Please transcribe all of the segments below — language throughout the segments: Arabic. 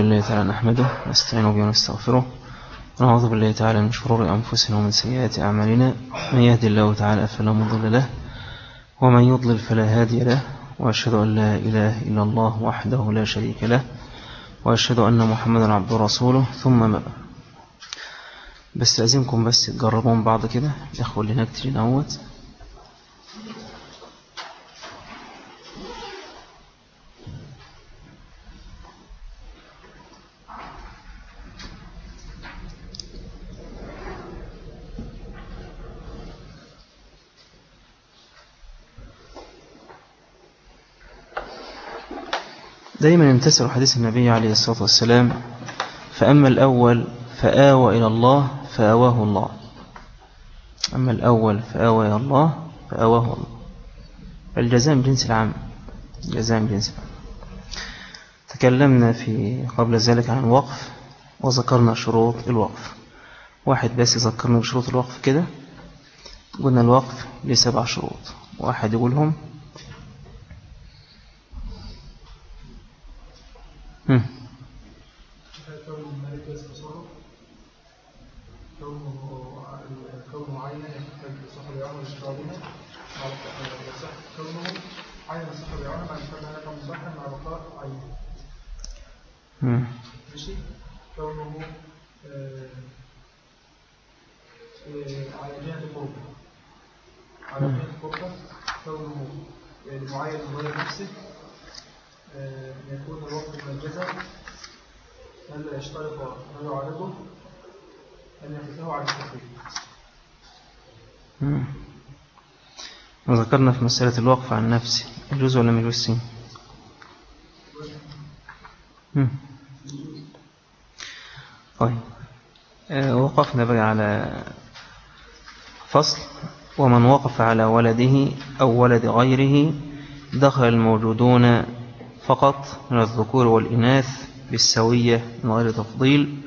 بالله تعالى نحمده نستعين به ونستغفره ونعوذ بالله تعالى من شرور أنفسنا ومن سيئات أعمالنا. من يهدي الله تعالى فلا مضل له ومن يضلل فلا هادي له وأشهد أن لا إله إلا الله وحده لا شريك له وأشهد أن محمدا عبد رسوله ثم ما بس لازمكم بس تجربون بعض كده. الإخوة اللي هناك تجي نوت دايما يمتسر حديث النبي عليه الصلاة والسلام فأما الأول فآوى إلى الله فآواه الله. أما الأول فآوى إلى الله فآواه الله. الجزاء من جنس العام جزاء من جنس العام. تكلمنا في قبل ذلك عن الوقف وذكرنا شروط الوقف. واحد بس يذكرنا بشروط الوقف كده؟ قلنا الوقف لسبع شروط. واحد يقولهم هم. كونه عينا يحتاج لصاحب العمر اشتراطها كونه عين صاحب العمر مع الفرد هذا كمصاحب مع بقاء عين هم. ماشي كونه آه، آه، على جهة القربة على جهة القربة كونه يعني معين من غير نفسه آه، يكون الوقت من الجزء ألا يشترط ما يعرضه أن يقفه على التخفيف هم. وذكرنا في مسألة الوقف عن نفسي يجوز ولا ما. طيب. آه، وقفنا بقى على فصل. ومن وقف على ولده أو ولد غيره دخل الموجودون فقط من الذكور والإناث بالسوية من غير تفضيل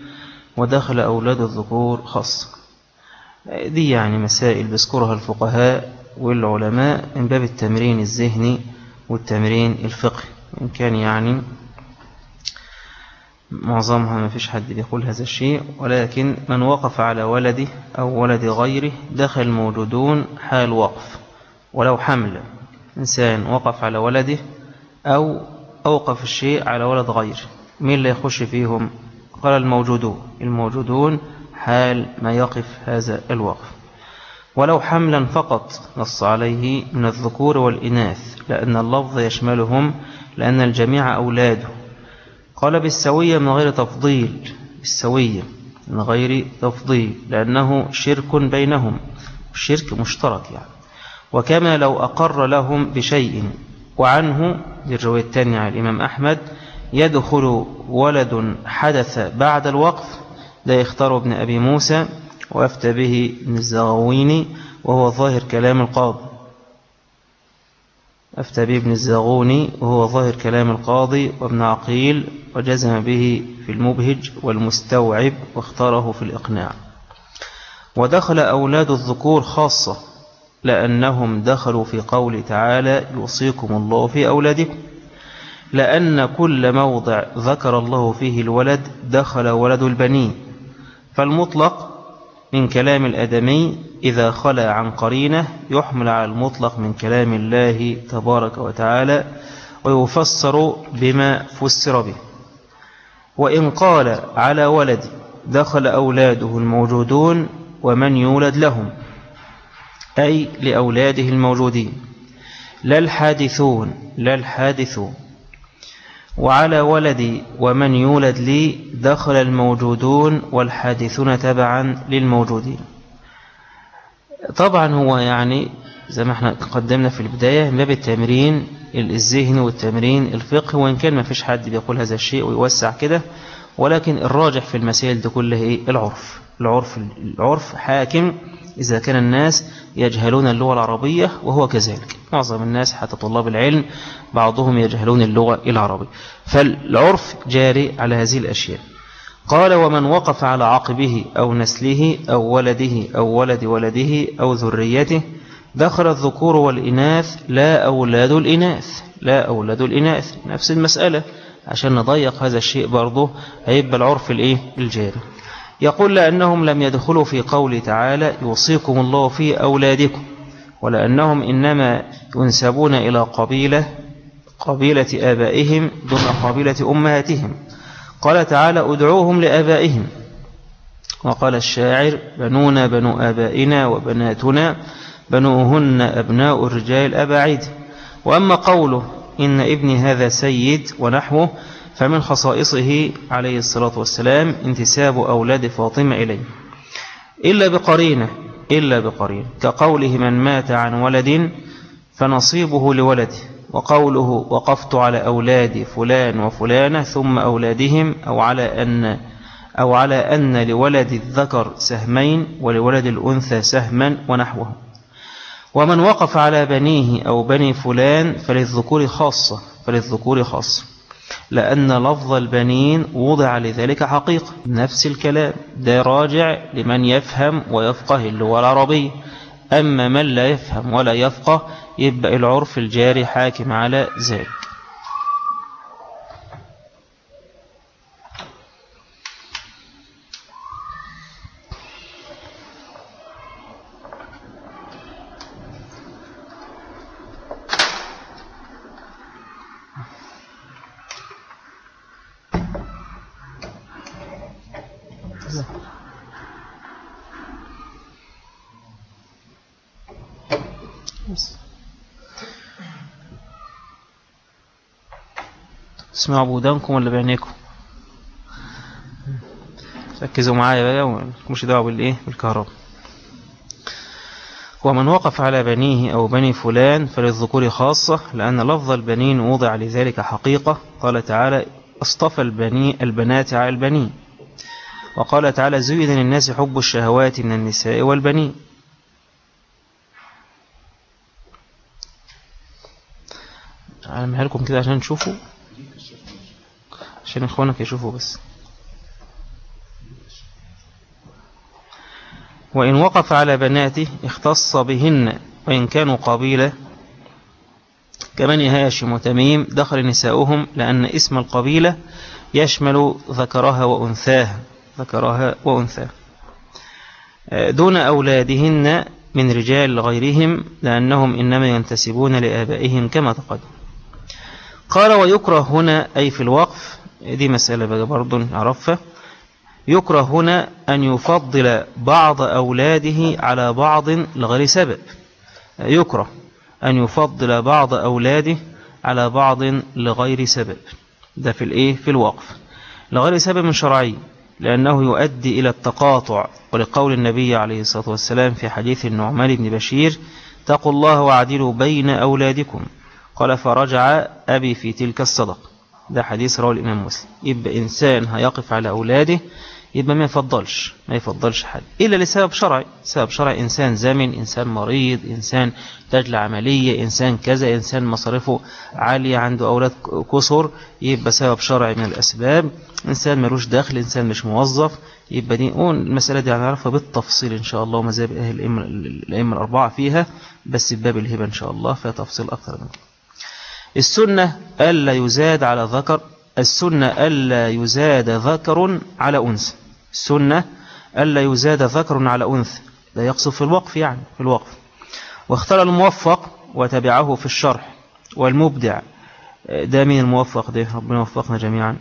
ودخل أولاد الذكور خاصة. دي يعني مسائل بيذكرها الفقهاء. والعلماء من باب التمرين الذهني والتمرين الفقهي. إن كان يعني معظمها ما فيش حد بيقول هذا الشيء ولكن من وقف على ولده أو ولد غيره دخل الموجودون حال وقف ولو حمل. إنسان وقف على ولده أو أوقف الشيء على ولد غيره مين اللي يخش فيهم؟ قال الموجودون. الموجودون حال ما يقف هذا الوقف. ولو حملا فقط نص عليه من الذكور والإناث لأن اللفظ يشملهم لأن الجميع أولاده. قال بالسوية من غير تفضيل بالسوية من غير تفضيل لأنه شرك بينهم الشرك مشترك يعني. وكما لو أقر لهم بشيء وعنه للرواية الثانية عن الإمام أحمد يدخل ولد حدث بعد الوقف لا يختار ابن أبي موسى وأفتى به ابن الزغويني وهو ظاهر كلام القاضي. أفتى به ابن الزغوني وهو ظاهر كلام القاضي وابن عقيل وجزم به في المبهج والمستوعب واختاره في الإقناع. ودخل أولاد الذكور خاصة لأنهم دخلوا في قول تعالى يوصيكم الله في أولادكم. لأن كل موضع ذكر الله فيه الولد دخل ولد البنين. فالمطلق من كلام الأدمي إذا خلى عن قرينة يحمل على المطلق من كلام الله تبارك وتعالى ويفسر بما فسر به. وإن قال على ولد دخل أولاده الموجودون ومن يولد لهم أي لأولاده الموجودين لا الحادثون لا الحادثون. وعلى ولدي ومن يولد لي دخل الموجودون والحادثون تبعا للموجودين. طبعا هو يعني زي ما إحنا قدمنا في البداية من باب التمرين الذهني والتمرين الفقه وإن كان ما فيش حد بيقول هذا الشيء ويوسع كده ولكن الراجح في المسائل دي كلها إيه؟ العرف. العرف العرف حاكم إذا كان الناس يجهلون اللغة العربية وهو كذلك. معظم الناس حتى طلاب العلم بعضهم يجهلون اللغة العربية. فالعرف جاري على هذه الأشياء. قال ومن وقف على عقبه أو نسله أو ولده أو ولد ولده أو ذريته دخل الذكور والإناث لا أولاد الإناث. لا أولاد الإناث. نفس المسألة. عشان نضيق هذا الشيء برضه هيبقى العرف الإيه؟ الجاري. يقول لأنهم لم يدخلوا في قول تعالى يوصيكم الله في أولادكم ولأنهم إنما ينسبون إلى قبيلة قبيلة آبائهم دون قبيلة أمهاتهم. قال تعالى أدعوهم لآبائهم. وقال الشاعر بنونا بنو آبائنا وبناتنا بنوهن أبناء الرجال أباعد وأما قوله إن ابني هذا سيد ونحوه فمن خصائصه عليه الصلاة والسلام انتساب أولاد فاطمة إليه. إلا بقرينة إلا بقرينة. كقوله من مات عن ولد فنصيبه لولده وقوله وقفت على أولاد فلان وفلانة ثم أولادهم أو على أن أو على أن لولد الذكر سهمين ولولد الأنثى سهما ونحوه. ومن وقف على بنيه أو بني فلان فللذكور خاصة فللذكور خاصة. لأن لفظ البنين وضع لذلك حقيقة. نفس الكلام. ده راجع لمن يفهم ويفقه اللغة العربية. أما من لا يفهم ولا يفقه يبقى العرف الجاري حاكم على ذلك. اسمعوا بودانكم ولا بعينيكم؟ ركزوا معايا بقى ومش دعوة بالإيه؟ بالكهرباء. ومن وقف على بنيه أو بني فلان فللذكور خاصة لأن لفظ البنين وضع لذلك حقيقة. قال تعالى اصطفى البني البنات على البنين وقال تعالى زين للناس حب الشهوات من النساء والبنين. أعلمها لكم كده عشان تشوفوا. عشان إخوانك يشوفوا بس. وإن وقف على بناته اختص بهن وإن كانوا قبيلة. كمن هاشم وتميم دخل نساؤهم لأن اسم القبيلة يشمل ذكرها وأنثاها. ذكرها وأنثاها دون أولادهن من رجال غيرهم لأنهم إنما ينتسبون لآبائهم كما تقدم. قال ويكره هنا أي في الوقف دي مسألة بقى برضو نعرفها. يكره هنا أن يفضل بعض أولاده على بعض لغير سبب. يكره أن يفضل بعض أولاده على بعض لغير سبب. ده في الإيه؟ في الوقف. لغير سبب شرعي لأنه يؤدي إلى التقاطع. ولقول النبي عليه الصلاة والسلام في حديث النعمان بن بشير تقوا الله وعدلوا بين أولادكم قال فرجع أبي في تلك الصدق ده حديث رواه الإمام مسلم. يبقى إنسان هيقف على أولاده يبقى ما يفضلش ما يفضلش حد. إلا لسبب شرعي. سبب شرعي إنسان زمن إنسان مريض إنسان تجل عملية إنسان كذا إنسان مصارفه عالية عنده أولاد كسر يبقى سبب شرعي من الأسباب. إنسان ملوش دخل إنسان مش موظف يبقى دي المسألة دي هنعرفها بالتفصيل إن شاء الله ومذاهب أهل الأئمة الأربعة فيها بس بباب الهبة إن شاء الله فيها تفصيل أكثر من كده. السنة ألا يزاد على ذكر السنة ألا يزاد ذكر على أنثى. السنة ألا يزاد ذكر على أنثى. لا يقصد في الوقف يعني في الوقف. واختار الموفق وتبعه في الشرح والمبدع. ده مين الموفق ده؟ ربنا يوفقنا جميعا.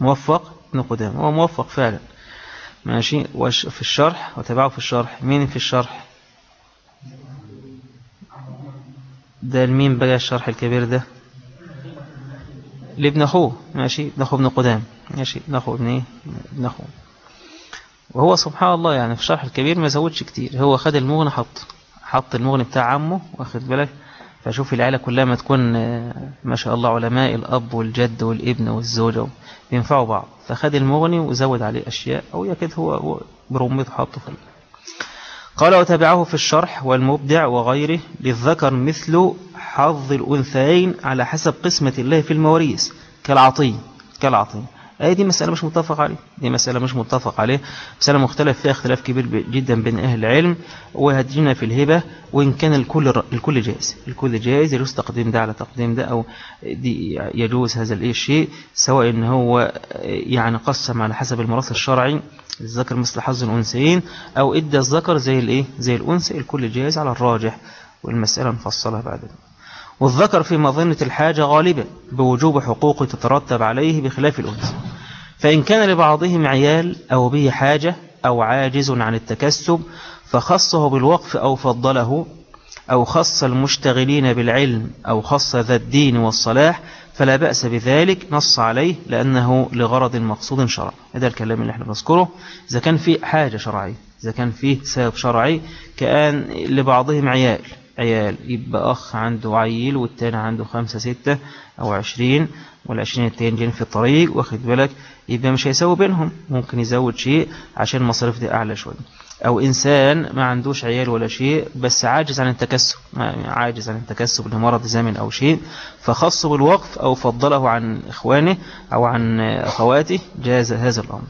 موفق ابن قدام هو موفق فعلا. ماشي. في الشرح وتبعه في الشرح. مين في الشرح؟ ده المين بقى الشرح الكبير ده. لابن أخوه ماشي؟ ابن أخوه ابن قدام ماشي؟ ابن أخوه ابن إيه؟ ابن أخوه. وهو سبحان الله يعني في الشرح الكبير ما زودش كتير. هو خد المغنى حط حط المغني بتاع عمه واخد بالك؟ فشوف العيلة كلها ما تكون ما شاء الله علماء الأب والجد والابن والزوجة بينفعوا بعض. فخد المغني وزود عليه أشياء أو يكاد هو برمته حطه في قال وتبعه في الشرح والمبدع وغيره للذكر مثل حظ الأنثيين على حسب قسمة الله في المواريث كالعطي كالعطي. أي دي مسألة مش متفق عليه. دي مسألة مش متفق عليه. مسألة مختلف فيها اختلاف كبير جدا بين أهل العلم وهدينا في الهبة وإن كان الكل الكل جائز. الكل جائز يجوز تقديم ده على تقديم ده أو دي يجوز هذا الشيء سواء إن هو يعني قسم على حسب المراث الشرعي الذكر مثل حظ الأنثيين أو إدى الذكر زي الإيه؟ زي الأنثى الكل جائز على الراجح والمسألة نفصلها بعد والذكر في مظنة الحاجة غالبا بوجوب حقوق تترتب عليه بخلاف الأنثى. فإن كان لبعضهم عيال أو به حاجة أو عاجز عن التكسب فخصه بالوقف أو فضله أو خص المشتغلين بالعلم أو خص ذا الدين والصلاح فلا بأس بذلك نص عليه لأنه لغرض مقصود شرع هذا الكلام اللي إحنا نذكره إذا كان في حاجة شرعية إذا كان فيه سبب شرعي كأن لبعضهم عيال عيال يبقى أخ عنده عيل والتاني عنده خمسة ستة أو عشرين والعشرين التاني جين في الطريق واخد بالك؟ يبقى مش هيساوي بينهم ممكن يزود شيء عشان المصاريف دي أعلى شوية. أو إنسان ما عندوش عيال ولا شيء بس عاجز عن التكسب عاجز عن التكسب لمرض زمن أو شيء فخصه بالوقف أو فضله عن إخوانه أو عن أخواته جاز هذا الأمر.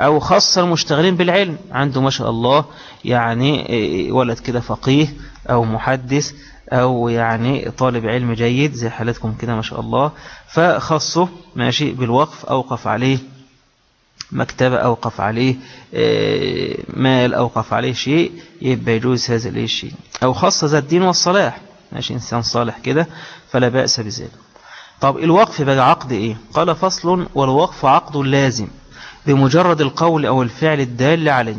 أو خص المشتغلين بالعلم عنده ما شاء الله يعني ولد كده فقيه أو محدث أو يعني طالب علم جيد زي حالتكم كده ما شاء الله. فخصه ماشي بالوقف أوقف عليه مكتبة أوقف عليه آه، مال أوقف عليه شيء يبقى يجوز هذا الشيء أو خص ذا الدين والصلاح. ماشي إنسان صالح كده فلا بأس بذلك. طب الوقف بقى عقد إيه؟ قال فصل والوقف عقد لازم بمجرد القول أو الفعل الدال عليه.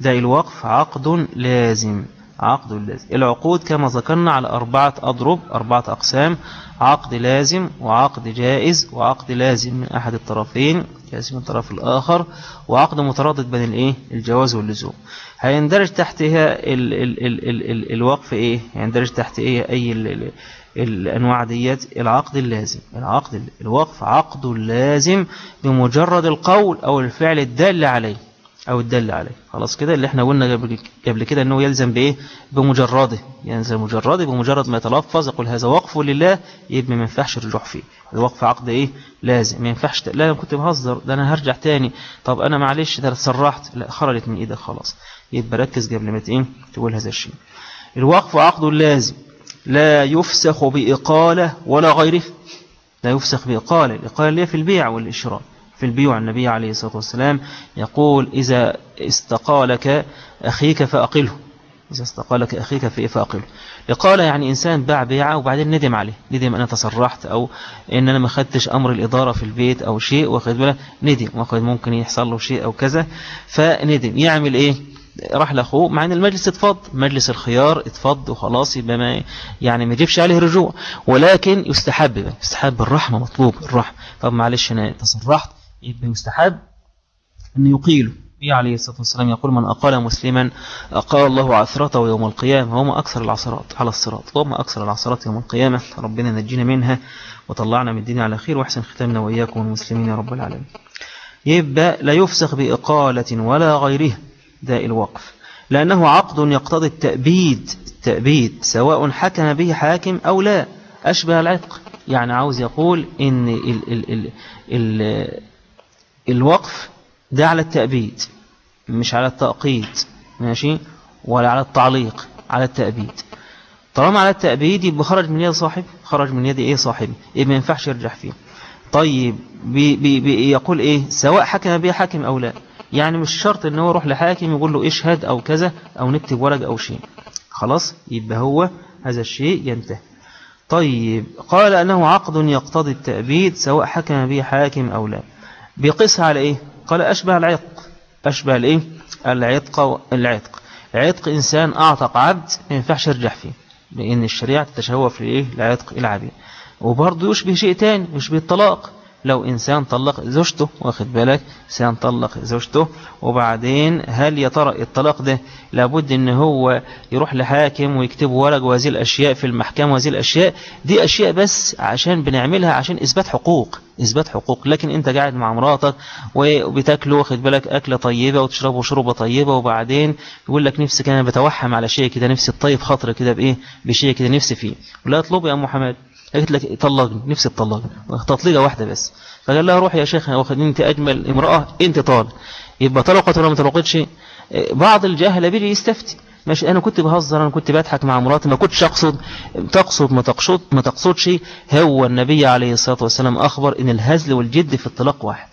ده الوقف عقد لازم. عقد لازم. العقود كما ذكرنا على أربعة أضرب أربعة أقسام عقد لازم وعقد جائز وعقد لازم من أحد الطرفين جائز من الطرف الآخر وعقد متردد بين الإيه؟ الجواز واللزوم. هيندرج تحتها ال ال ال ال ال الوقف إيه؟ يندرج تحت إيه؟ أي ال ال الأنواع ديت؟ العقد اللازم. العقد الوقف عقد لازم بمجرد القول أو الفعل الدال عليه. أو الدل عليه. خلاص كده اللي إحنا قلنا قبل كده أنه يلزم بإيه؟ بمجرده. ينزل مجرده بمجرد ما يتلفظ يقول هذا وقف لله يبقى ما ينفعش الرجوع فيه. الوقف عقد إيه؟ لازم. ما ينفعش لا أنا كنت بهزر ده أنا هرجع تاني. طب أنا معلش ده تسرحت لا خرجت من إيدك خلاص. يبقى ركز قبل ما إيه؟ تقول هذا الشيء. الوقف عقد لازم. لا يفسخ بإقالة ولا غيره. لا يفسخ بإقالة. الإقالة اللي في البيع والإشراء. في البيوع النبي عليه الصلاة والسلام يقول إذا استقالك أخيك فأقله. إذا استقالك أخيك فأقله. لقال يعني إنسان باع بيعة وبعدين ندم عليه. ندم أنا تصرحت أو إن أنا ما خدتش أمر الإدارة في البيت أو شيء واخد بالك. ندم. وقد ممكن يحصل له شيء أو كذا. فندم. يعمل إيه؟ راح لأخوه مع إن المجلس اتفض. مجلس الخيار اتفض وخلاص يبقى ما يعني ما يجيبش عليه رجوع. ولكن يستحب يستحب الرحمة مطلوب الرحمة. طب معلش أنا تصرحت. يبقى يستحب أن يقيله النبي عليه الصلاة والسلام يقول من أقال مسلما أقال الله عثرته يوم القيامة وما أكثر العثرات على الصراط. وما أكثر العثرات يوم القيامة. ربنا نجينا منها وطلعنا من الدين على خير وحسن ختامنا وإياكم المسلمين يا رب العالمين. يبقى لا يفسخ بإقالة ولا غيره داء الوقف. لأنه عقد يقتضي التأبيد. التأبيد. سواء حكم به حاكم أو لا. أشبه العتق. يعني عاوز يقول إن ال ال ال ال الوقف ده على التأبيد مش على التأقيد ماشي؟ ولا على التعليق على التأبيد. طالما على التأبيد يبقى خرج من يد صاحب خرج من يد إيه صاحبي إيه ما ينفعش يرجع فيه. طيب بي بي بي يقول إيه؟ سواء حكم به حاكم أو لا. يعني مش شرط إن هو يروح لحاكم يقول له إشهد أو كذا أو نكتب ورق أو شيء. خلاص يبقى هو هذا الشيء ينتهي. طيب قال أنه عقد يقتضي التأبيد سواء حكم به حاكم أو لا. بيقيسها على إيه؟ قال أشبه العتق. أشبه الإيه؟ العتق العتق. عتق إنسان أعتق عبد ما ينفعش يرجع فيه لأن الشريعة تتشوف في الإيه؟ العتق العبيد وبرضه يشبه شيء تاني يشبه الطلاق. لو إنسان طلق زوجته واخد بالك؟ إنسان طلق زوجته. وبعدين هل يا ترى الطلاق ده لابد إن هو يروح لحاكم ويكتب ورق وهذه الأشياء في المحكمة وهذه الأشياء؟ دي أشياء بس عشان بنعملها عشان إثبات حقوق إثبات حقوق. لكن أنت قاعد مع مراتك وبتاكلوا واخد بالك؟ أكلة طيبة وتشربوا شربة طيبة. وبعدين يقول لك نفسك أنا بتوحم على شيء كده نفسي الطيب خاطر كده بإيه؟ بشيء كده نفسي فيه. ولا اطلب يا أم قالت لك طلقني نفسي تطلقني تطليقة واحدة بس. فقال لها روح يا شيخ واخد انت أجمل امرأة أنت طالق يبقى طلقت ولا ما طلقتش؟ بعض الجهله بيجي يستفتي. ماشي أنا كنت بهزر أنا كنت بضحك مع مراتي ما كنتش أقصد تقصد ما تقصد ما تقصدش. هو النبي عليه الصلاة والسلام أخبر إن الهزل والجد في الطلاق واحد.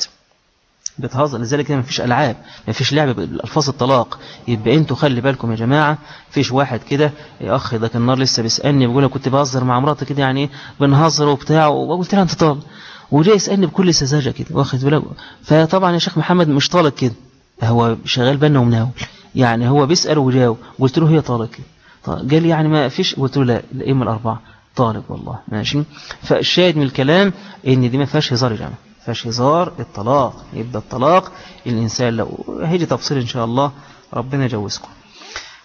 بتهزر. لذلك ما فيش ألعاب ما فيش لعب بالفاظ الطلاق. يبقى أنتوا خلي بالكم يا جماعة فيش واحد كده يا اخ ده كان النار لسه بيسألني بيقول كنت بهزر مع مراتي كده يعني بنهزر وبتاع وقلت لها أنت طالق وجاي يسألني بكل سذاجة كده واخد بالك؟ فطبعا يا شيخ محمد مش طالق كده هو شغال بالنا ومناول يعني هو بيسأل وجاوب قلت له هي طالق كده. قال يعني ما فيش. قلت له لا الأئمة الأربعة طالب والله. ماشي؟ فالشاهد من الكلام إن دي ما فيهاش هزار يا جماعة. فيهاش هزار الطلاق. يبقى الطلاق الإنسان لو هيجي تفصيل إن شاء الله. ربنا يجوزكم.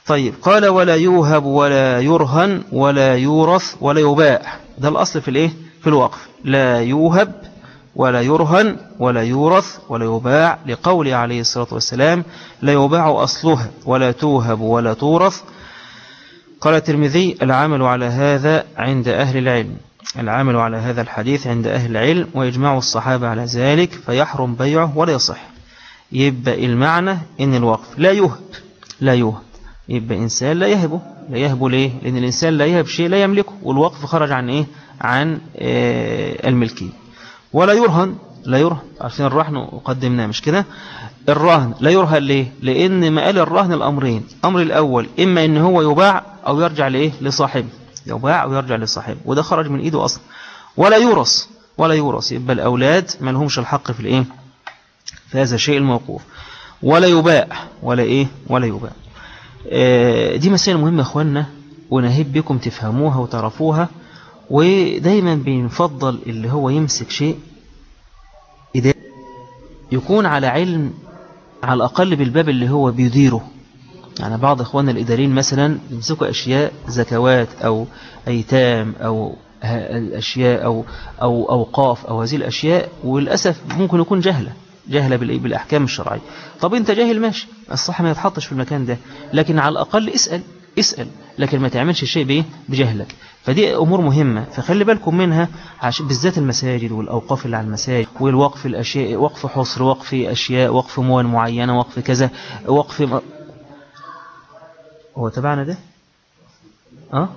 طيب قال ولا يوهب ولا يرهن ولا يورث ولا يباع. ده الأصل في الإيه؟ في الوقف. لا يوهب ولا يرهن ولا يورث ولا يباع. لقول عليه الصلاة والسلام لا يباع أصلها ولا توهب ولا تورث. قال الترمذي العمل على هذا عند أهل العلم. العمل على هذا الحديث عند أهل العلم ويجمع الصحابة على ذلك فيحرم بيعه ولا يصح. يبقى المعنى إن الوقف لا يهب لا يهب. يبقى إنسان لا يهبه. لا يهبه ليه؟ لأن الإنسان لا يهب شيء لا يملكه والوقف خرج عن إيه؟ عن آه الملكية. ولا يرهن لا يرهن. عارفين الرهن وقدمناه مش كده؟ الرهن لا يرهن ليه؟ لأن مقال الرهن الأمرين. أمر الأول إما إن هو يباع أو يرجع لإيه؟ لصاحبه. يباع أو يرجع لصاحبه وده خرج من إيده أصلا. ولا يورث ولا يورث. يبقى الأولاد ما لهمش الحق في الإيه؟ في هذا الشيء الموقوف. ولا يباع ولا إيه؟ ولا يباع. آه دي مسائل مهمة أخوانا ونهب بكم تفهموها وتعرفوها. ودايما بنفضل اللي هو يمسك شيء يكون على علم على الأقل بالباب اللي هو بيديره. يعني بعض إخواننا الإداريين مثلا يمسكوا أشياء زكوات أو أيتام أو الأشياء أو, أو أوقاف أو هذه الأشياء وللأسف ممكن يكون جهلة جهلة بالأحكام الشرعية طب أنت جاهل ماشي الصح ما يتحطش في المكان ده لكن على الأقل اسأل اسأل لكن ما تعملش شيء بإيه بجهلك فدي أمور مهمة فخلي بالكم منها عشان بالذات المساجد والأوقاف اللي على المساجد والوقف الأشياء وقف حصر وقف أشياء وقف موان معينة وقف كذا وقف. هو تبعنا ده؟ أه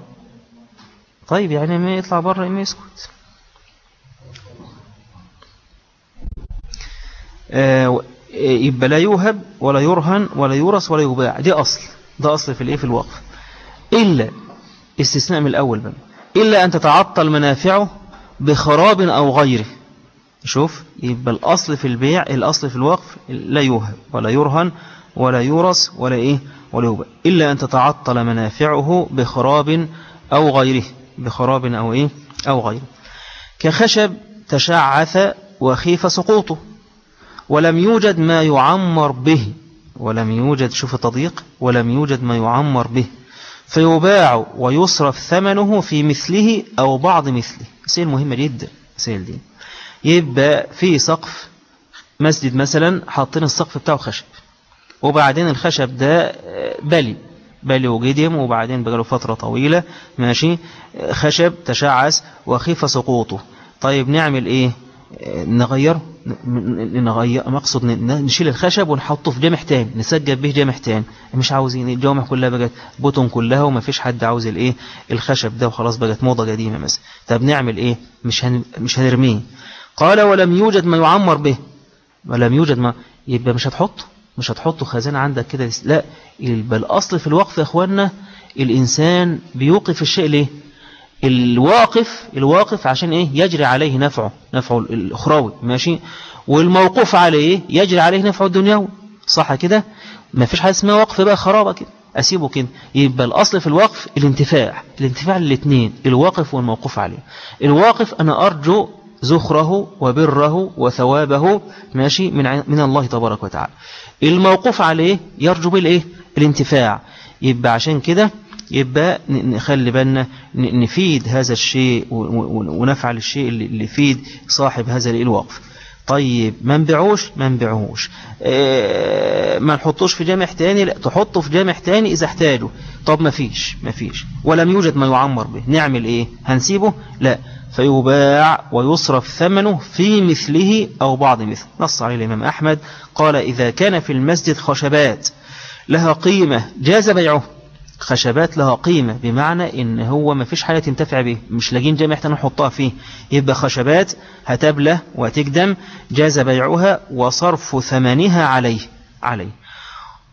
طيب يعني ما يطلع بره ما يسكت. آه يبقى لا يوهب ولا يرهن ولا يورث ولا يباع. دي أصل. ده أصل في الإيه؟ في الوقف. إلا استثناء من الأول بقى. إلا أن تتعطل منافعه بخراب أو غيره. شوف يبقى الأصل في البيع الأصل في الوقف لا يوهب ولا يرهن ولا يورث ولا إيه؟ يباع إلا أن تتعطل منافعه بخراب أو غيره. بخراب أو إيه؟ أو غيره. كخشب تشعث وخيف سقوطه. ولم يوجد ما يعمر به. ولم يوجد شوف تضييق ولم يوجد ما يعمر به. فيباع ويصرف ثمنه في مثله أو بعض مثله. مسألة مهمة جدا المسألة دي. يبقى في سقف مسجد مثلا حاطين السقف بتاعه خشب. وبعدين الخشب ده بلي بلي وجدم وبعدين بقاله فترة طويلة ماشي؟ خشب تشعث وخيف سقوطه. طيب نعمل إيه؟ نغيره نغير مقصد نشيل الخشب ونحطه في جامح تاني نسجل به جامح تاني. مش عاوزين الجوامح كلها بقت بطن كلها وما فيش حد عاوز الايه الخشب ده وخلاص بقت موضة قديمة مثلا طب نعمل إيه؟ مش هن مش هنرميه. قال ولم يوجد ما يعمر به. ولم يوجد ما يبقى مش هتحطه مش هتحطه خزانة عندك كده. لا يبقى الأصل في الوقف يا أخوانا الإنسان بيوقف الشيء ليه؟ الواقف الواقف عشان إيه؟ يجري عليه نفعه نفعه الأخروي ماشي؟ والموقوف عليه يجري عليه نفعه الدنيوي. صح كده؟ ما فيش حاجة اسمها وقف بقى خرابة كده. أسيبه كده. يبقى الاصل في الوقف الانتفاع. الانتفاع للاثنين الواقف والموقوف عليه. الواقف أنا أرجو زخره وبره وثوابه ماشي؟ من من الله تبارك وتعالى. الموقوف عليه يرجو بالإيه؟ الانتفاع. يبقى عشان كده يبقى نخلي بالنا نفيد هذا الشيء ونفعل الشيء اللي يفيد صاحب هذا الوقف. طيب ما نبيعوش؟ ما نبيعوش. آه ما نحطوش في جامع تاني؟ لا تحطه في جامع تاني إذا احتاجه طب ما فيش ما فيش. ولم يوجد ما يعمر به. نعمل إيه؟ هنسيبه؟ لا. فيباع ويصرف ثمنه في مثله أو بعض مثل نص عليه الإمام أحمد. قال إذا كان في المسجد خشبات لها قيمة جاز بيعه. خشبات لها قيمة بمعنى إن هو ما فيش حاجة تنتفع به. مش لاقين جامع نحطها فيه. يبقى خشبات هتبلى وتقدم جاز بيعها وصرف ثمنها عليه عليه.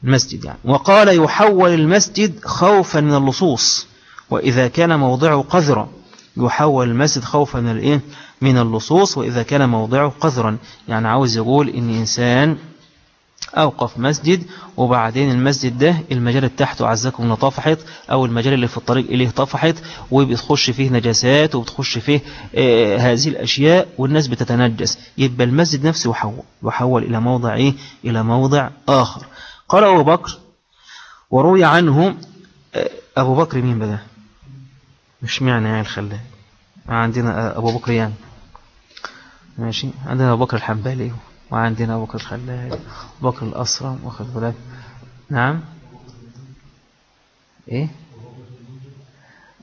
المسجد يعني. وقال يحول المسجد خوفا من اللصوص. وإذا كان موضعه قذرا. يحول المسجد خوفا من الإيه؟ من اللصوص وإذا كان موضعه قذرا. يعني عاوز يقول إن إنسان أوقف مسجد وبعدين المسجد ده المجال تحته عزكم طفحت أو المجال اللي في الطريق إليه طفحت وبتخش فيه نجاسات وبتخش فيه آه هذه الأشياء والناس بتتنجس. يبقى المسجد نفسه يحول يحول إلى موضع إيه؟ إلى موضع آخر. قال أبو بكر وروي عنه آه أبو بكر مين بدا مش معنى يعني الخلال عندنا أبو بكر يعني. ماشي؟ عندنا أبو بكر الحنبالي وعندنا أبو بكر الخلال أبو بكر الأسرم واخد بالك نعم؟ إيه؟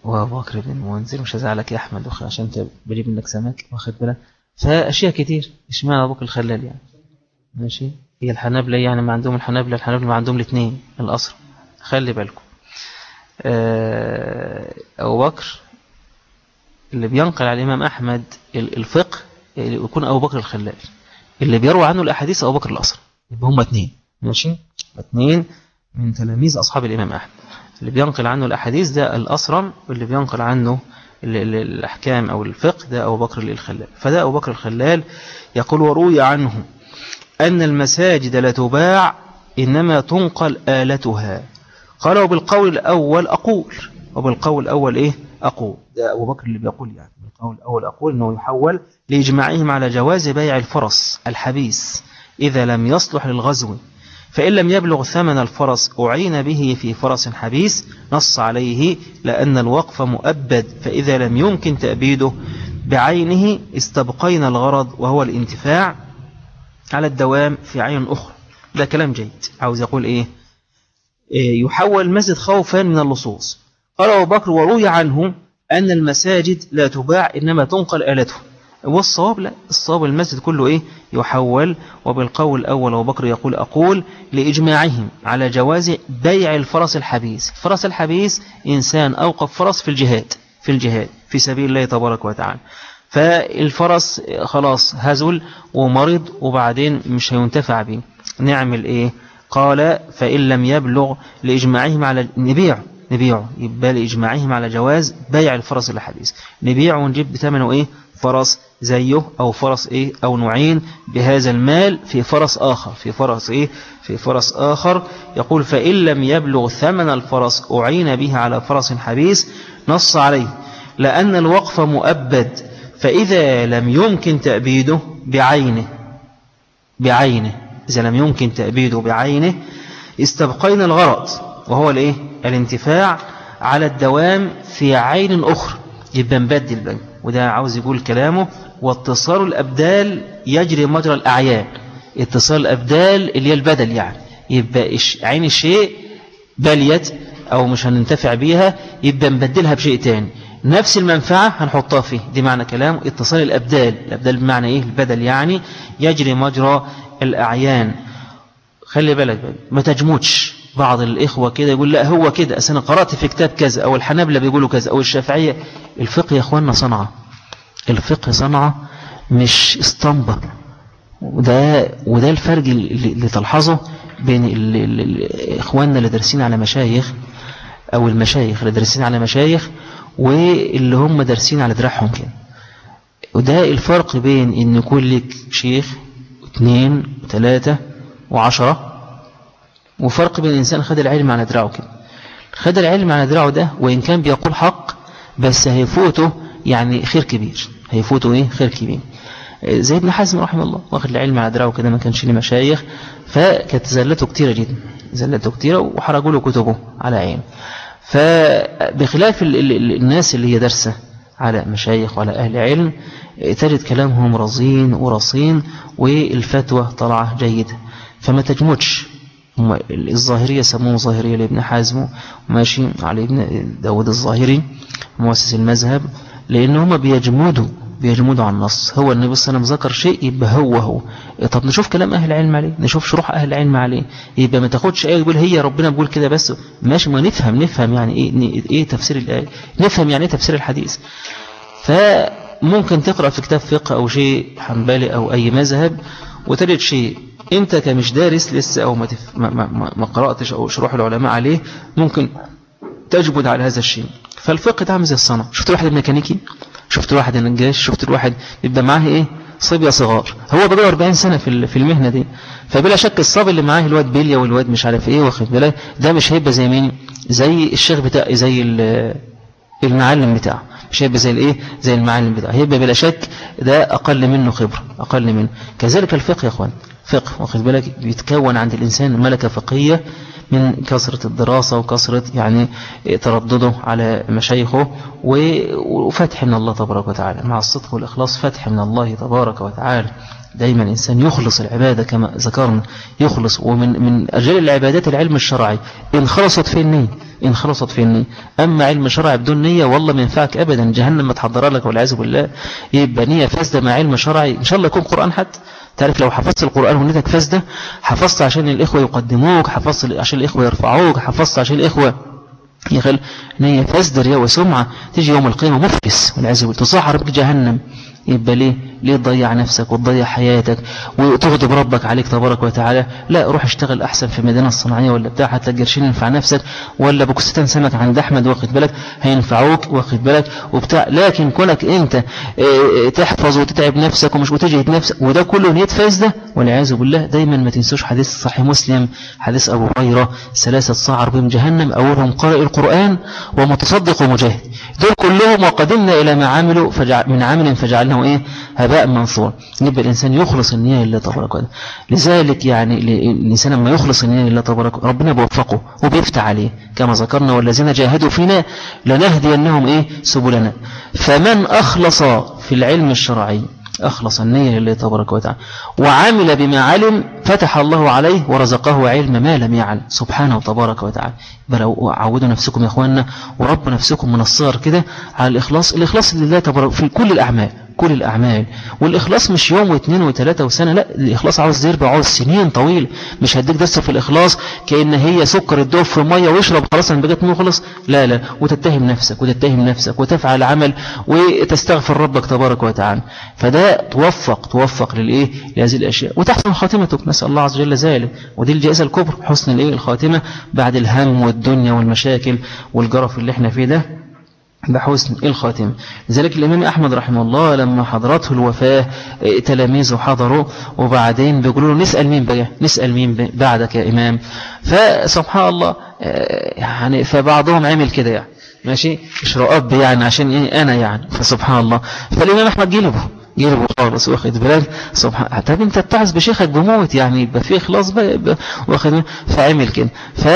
وأبو بكر بن منذر مش هزعلك يا أحمد أخي عشان أنت بجيب منك سمك واخد بالك. فأشياء كتير. اشمعنى أبو بكر الخلال يعني؟ ماشي؟ هي الحنابلة يعني ما عندهم الحنابلة الحنابلة ما عندهم الاثنين الأسرم خلي بالكم. أبو بكر اللي بينقل على الإمام أحمد الفقه يكون أبو بكر الخلال. اللي بيروى عنه الأحاديث أبو بكر الأصر يبقى هم اثنين ماشي؟ اثنين من تلاميذ أصحاب الإمام أحمد. اللي بينقل عنه الأحاديث ده الأصرم واللي بينقل عنه الأحكام أو الفقه ده أبو بكر الخلال. فده أبو بكر الخلال يقول وروي عنه أن المساجد لا تباع إنما تنقل آلتها. قال وبالقول الأول أقول. وبالقول الأول إيه؟ أقول. ده أبو بكر اللي بيقول يعني بالقول الأول أقول أنه يحول لإجماعهم على جواز بيع الفرس الحبيس. إذا لم يصلح للغزو فإن لم يبلغ ثمن الفرس أعين به في فرس حبيس نص عليه لأن الوقف مؤبد فإذا لم يمكن تأبيده بعينه استبقينا الغرض وهو الانتفاع على الدوام في عين أخرى. ده كلام جيد. عاوز يقول إيه, يحول المسجد خوفا من اللصوص. قال أبو بكر وروي عنه أن المساجد لا تباع إنما تنقل آلته والصواب لا الصواب المسجد كله إيه؟ يحول. وبالقول الأول أبو بكر يقول أقول لإجماعهم على جواز بيع الفرس الحبيس. الفرس الحبيس إنسان أوقف فرس في الجهاد في الجهاد في سبيل الله تبارك وتعالى. فالفرس خلاص هزل ومرض وبعدين مش هينتفع به. نعمل إيه؟ قال فإن لم يبلغ لإجماعهم على نبيعه نبيعه يبقى لإجماعهم على جواز بيع الفرس الحديث نبيعه ونجيب بثمنه إيه؟ فرس زيه أو فرس إيه؟ أو نوعين بهذا المال في فرس آخر في فرس إيه؟ في فرس آخر. يقول فإن لم يبلغ ثمن الفرس أعين به على فرس حبيس نص عليه. لأن الوقف مؤبد فإذا لم يمكن تأبيده بعينه بعينه. إذا لم يمكن تأبيده بعينه استبقينا الغرض وهو الإيه؟ الانتفاع على الدوام في عين أخرى. يبقى مبدل بقى. وده عاوز يقول كلامه واتصال الأبدال يجري مجرى الأعيان. اتصال الأبدال اللي هي البدل يعني. يبقى عين الشيء بليت أو مش هننتفع بيها يبقى نبدلها بشيء تاني. نفس المنفعة هنحطها فيه. دي معنى كلام اتصال الأبدال. الأبدال بمعنى إيه؟ البدل يعني يجري مجرى الأعيان. خلي بالك ما تجموتش بعض الإخوة كده يقول لا هو كده. أنا قرأت في كتاب كذا أو الحنابلة بيقولوا كذا أو الشافعية. الفقه يا أخواننا صنعة. الفقه صنعة مش اسطمبة. وده, وده الفرق اللي تلحظه بين إخواننا اللي دارسين على مشايخ أو المشايخ اللي دارسين على مشايخ واللي هم دارسين على دراعهم كده. وده الفرق بين يكون لك شيخ اثنين وثلاثة وعشرة. وفرق بين الإنسان خد العلم على دراعه كده. خد العلم على دراعه ده وإن كان بيقول حق بس هيفوته يعني خير كبير. هيفوته إيه؟ خير كبير. زي ابن حزم رحمه الله واخد العلم على دراعه كده ما كانش ليه مشايخ فكانت زلته كتيرة جدا. زلته كتيرة وحرقوا له كتبه على عين. فبخلاف الناس اللي هي درسة على مشايخ وعلى أهل علم تجد كلامهم رزين ورصين والفتوى طلعة جيدة فما تجمدش. الظاهرية سموه ظاهرية لابن حازم ماشي على ابن داود الظاهري مؤسس المذهب لأن هم بيجمدوا بيجمدوا على النص. هو النبي صلى الله عليه وسلم ذكر شيء يبقى هو هو. طب نشوف كلام أهل العلم عليه نشوف شروح أهل العلم عليه. يبقى ما تاخدش آية يقول هي ربنا بيقول كده بس. ماشي ما نفهم نفهم يعني إيه, إيه تفسير الآية؟ نفهم يعني إيه تفسير الحديث. فممكن تقرأ في كتاب فقه أو شيء حنبالي أو أي مذهب وتجد شيء. أنت كمش دارس لسه أو ما, تف... ما, ما, ما قرأتش أو شروح العلماء عليه ممكن تجبد على هذا الشيء. فالفقه ده عامل زي الصنع شفت واحد الميكانيكي؟ شفت واحد النجاش شفت الواحد يبقى معاه إيه؟ صبية صغار. هو بقى 40 سنة في في المهنة دي. فبلا شك الصبي اللي معاه الواد بيليا والواد مش عارف إيه واخد بالك؟ ده مش هيبقى زي مين؟ زي الشيخ بتاع زي المعلم بتاعه. مش هيبقى زي الايه؟ زي المعلم بتاعه. هيبقى بلا شك ده أقل منه خبرة أقل منه. كذلك الفقه يا إخوان. فقه واخد بالك؟ بيتكون عند الإنسان ملكة فقهية من كثرة الدراسة وكثرة يعني تردده على مشايخه وفتح من الله تبارك وتعالى. مع الصدق والإخلاص فتح من الله تبارك وتعالى. دايما الإنسان يخلص العبادة كما ذكرنا يخلص. ومن من أجل العبادات العلم الشرعي إن خلصت في النية إن خلصت في النية. أما علم شرعي بدون نية والله ما ينفعك أبدا. جهنم ما تحضر لك والعياذ بالله. يبقى نية فاسدة مع علم شرعي إن شاء الله يكون قرآن حتى. تعرف لو حفظت القرآن ونيتك فاسدة حفظت عشان الإخوة يقدموك حفظت عشان الإخوة يرفعوك حفظت عشان الإخوة يخل نية فاسدة رياء وسمعة. تيجي يوم القيامة مفلس والعياذ بالله. تصاحر بجهنم يبقى ليه؟ ليه تضيع نفسك وتضيع حياتك وتغضب ربك عليك تبارك وتعالى؟ لا روح اشتغل أحسن في مدينه الصناعية ولا بتاع حتى قرشين ينفع نفسك ولا بكستان سمك عند أحمد واخد بالك؟ هينفعوك واخد بالك؟ وبتاع لكن كونك أنت آه، آه، تحفظ وتتعب نفسك ومش وتجهد نفسك وده كله نية فاسده والعياذ بالله دايما ما تنسوش حديث صحيح مسلم حديث أبو هريرة ثلاثة صعر بهم جهنم أولهم قارئ القرآن ومتصدق ومجاهد. دول كلهم وقدمنا إلى ما عملوا فجع من عمل فجعلناه إيه؟ منصور. يبقى الإنسان يخلص النية لله تبارك وتعالى. لذلك يعني الإنسان لما يخلص النية لله تبارك ربنا بيوفقه وبيفتح عليه. كما ذكرنا والذين جاهدوا فينا لنهدينهم إيه؟ سبلنا. فمن أخلص في العلم الشرعي أخلص النية لله تبارك وتعالى وعمل بما علم فتح الله عليه ورزقه علم ما لم يعلم سبحانه تبارك وتعالى. بل عودوا نفسكم يا أخواننا وربوا نفسكم من الصغر كده على الإخلاص. الإخلاص لله تبارك في كل الأعمال. كل الأعمال. والإخلاص مش يوم واثنين وثلاثة وسنة لا الإخلاص عاوز يربع عاوز سنين طويل. مش هديك درس في الإخلاص كأن هي سكر الدوب في مية ويشرب خلاص أنا بقيت مخلص لا لا وتتهم نفسك وتتهم نفسك وتفعل عمل وتستغفر ربك تبارك وتعالى. فده توفق توفق للإيه؟ لهذه الأشياء. وتحسن خاتمتك نسأل الله عز وجل ذلك. ودي الجائزة الكبرى حسن الإيه؟ الخاتمة. بعد الهم والدنيا والمشاكل والجرف اللي إحنا فيه ده بحسن الخاتم. لذلك الإمام أحمد رحمه الله لما حضرته الوفاة إيه، تلاميذه حضروا وبعدين بيقولوا له نسأل مين بقى؟ نسأل مين بعدك يا إمام. فسبحان الله إيه، يعني فبعضهم عمل كده يعني. ماشي؟ إشراء أب يعني عشان إيه؟ أنا يعني. فسبحان الله. فالإمام أحمد جلبه جلبه خالص واخد بالك؟ سبحان طب أنت بتعز بشيخك بموت يعني يبقى في إخلاص بقى واخد فعمل كده. ف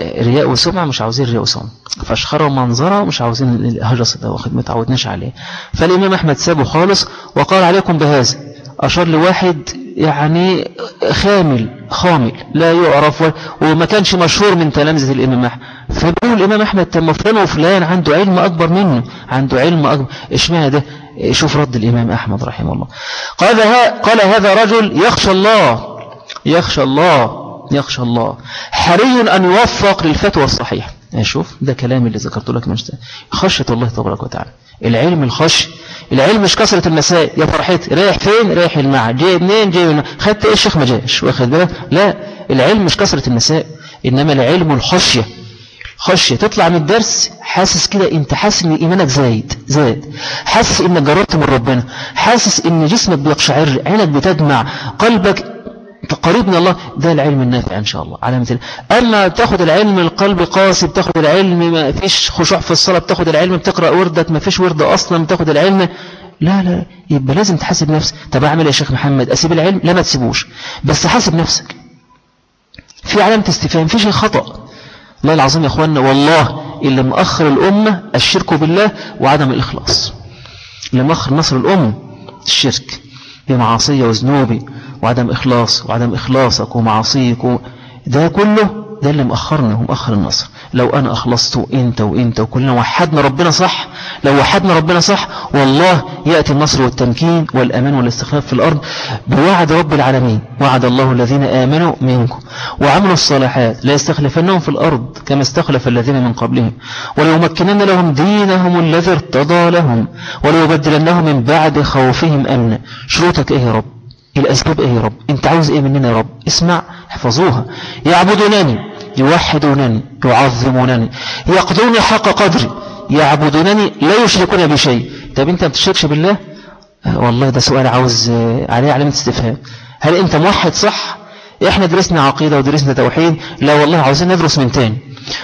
رياء وسمعة مش عاوزين رياء وسمعة. فاشخرة ومنظرة مش عاوزين الهجرس ده واخد؟ ما تعودناش عليه. فالإمام أحمد سابه خالص وقال عليكم بهذا. أشار لواحد يعني خامل خامل لا يعرف وما كانش مشهور من تلامذة الإمام أحمد. فبيقول الإمام أحمد تم فلان وفلان عنده علم أكبر منه. عنده علم أكبر. إشمعنى ده؟ شوف رد الإمام أحمد رحمه الله. قال, قال هذا رجل يخشى الله يخشى الله. يخشى الله. حري أن يوفق للفتوى الصحيحة. شوف ده كلام اللي ذكرت لك من خشية الله تبارك وتعالى. العلم الخش العلم مش كثرة المسائل يا فرحتي رايح فين؟ رايح المعهد. جاي منين؟ جاي من خدت إيه؟ الشيخ ما جاش. واخد بالك؟ لا. العلم مش كثرة المسائل إنما العلم الخشية. خشية. تطلع من الدرس حاسس كده انت حاسس إن إيمانك زايد. زايد. حاسس إنك جربت من ربنا. حاسس إن جسمك بيقشعر عينك بتدمع قلبك قريب من الله ده العلم النافع إن شاء الله. على مثل أما تاخد العلم القلب قاسي بتاخد العلم ما فيش خشوع في الصلاة بتاخد العلم بتقرأ وردك ما فيش ورد أصلا بتاخد العلم لا لا يبقى لازم تحاسب نفسك. طب أعمل يا شيخ محمد؟ أسيب العلم؟ لا ما تسيبوش. بس حاسب نفسك. في علامة استفهام في شيء خطأ. الله العظيم يا أخوانا والله اللي مؤخر الأمة الشرك بالله وعدم الإخلاص. اللي مؤخر نصر الأمة الشرك بمعاصية وذنوبي وعدم إخلاص وعدم إخلاصك ومعاصيك ده كله ده اللي مأخرنا ومأخر النصر. لو أنا أخلصت أنت وأنت وكلنا وحدنا ربنا صح لو وحدنا ربنا صح والله يأتي النصر والتمكين والأمان والاستخلاف في الأرض بوعد رب العالمين وعد الله الذين آمنوا منكم وعملوا الصالحات. لا يستخلفنهم في الأرض كما استخلف الذين من قبلهم وليمكنن لهم دينهم الذي ارتضى لهم وليبدلنهم من بعد خوفهم أمنا. شروطك إيه يا رب؟ الأسباب إيه يا رب؟ أنت عاوز إيه مننا يا رب؟ اسمع احفظوها. يعبدونني يوحدونني يعظمونني. يقضوني حق قدري. يعبدونني لا يشركون بشيء طب أنت ما بتشركش بالله؟ والله ده سؤال عاوز عليه علامة استفهام. هل أنت موحد؟ صح. إحنا درسنا عقيدة ودرسنا توحيد. لا والله عاوزين ندرس من تاني.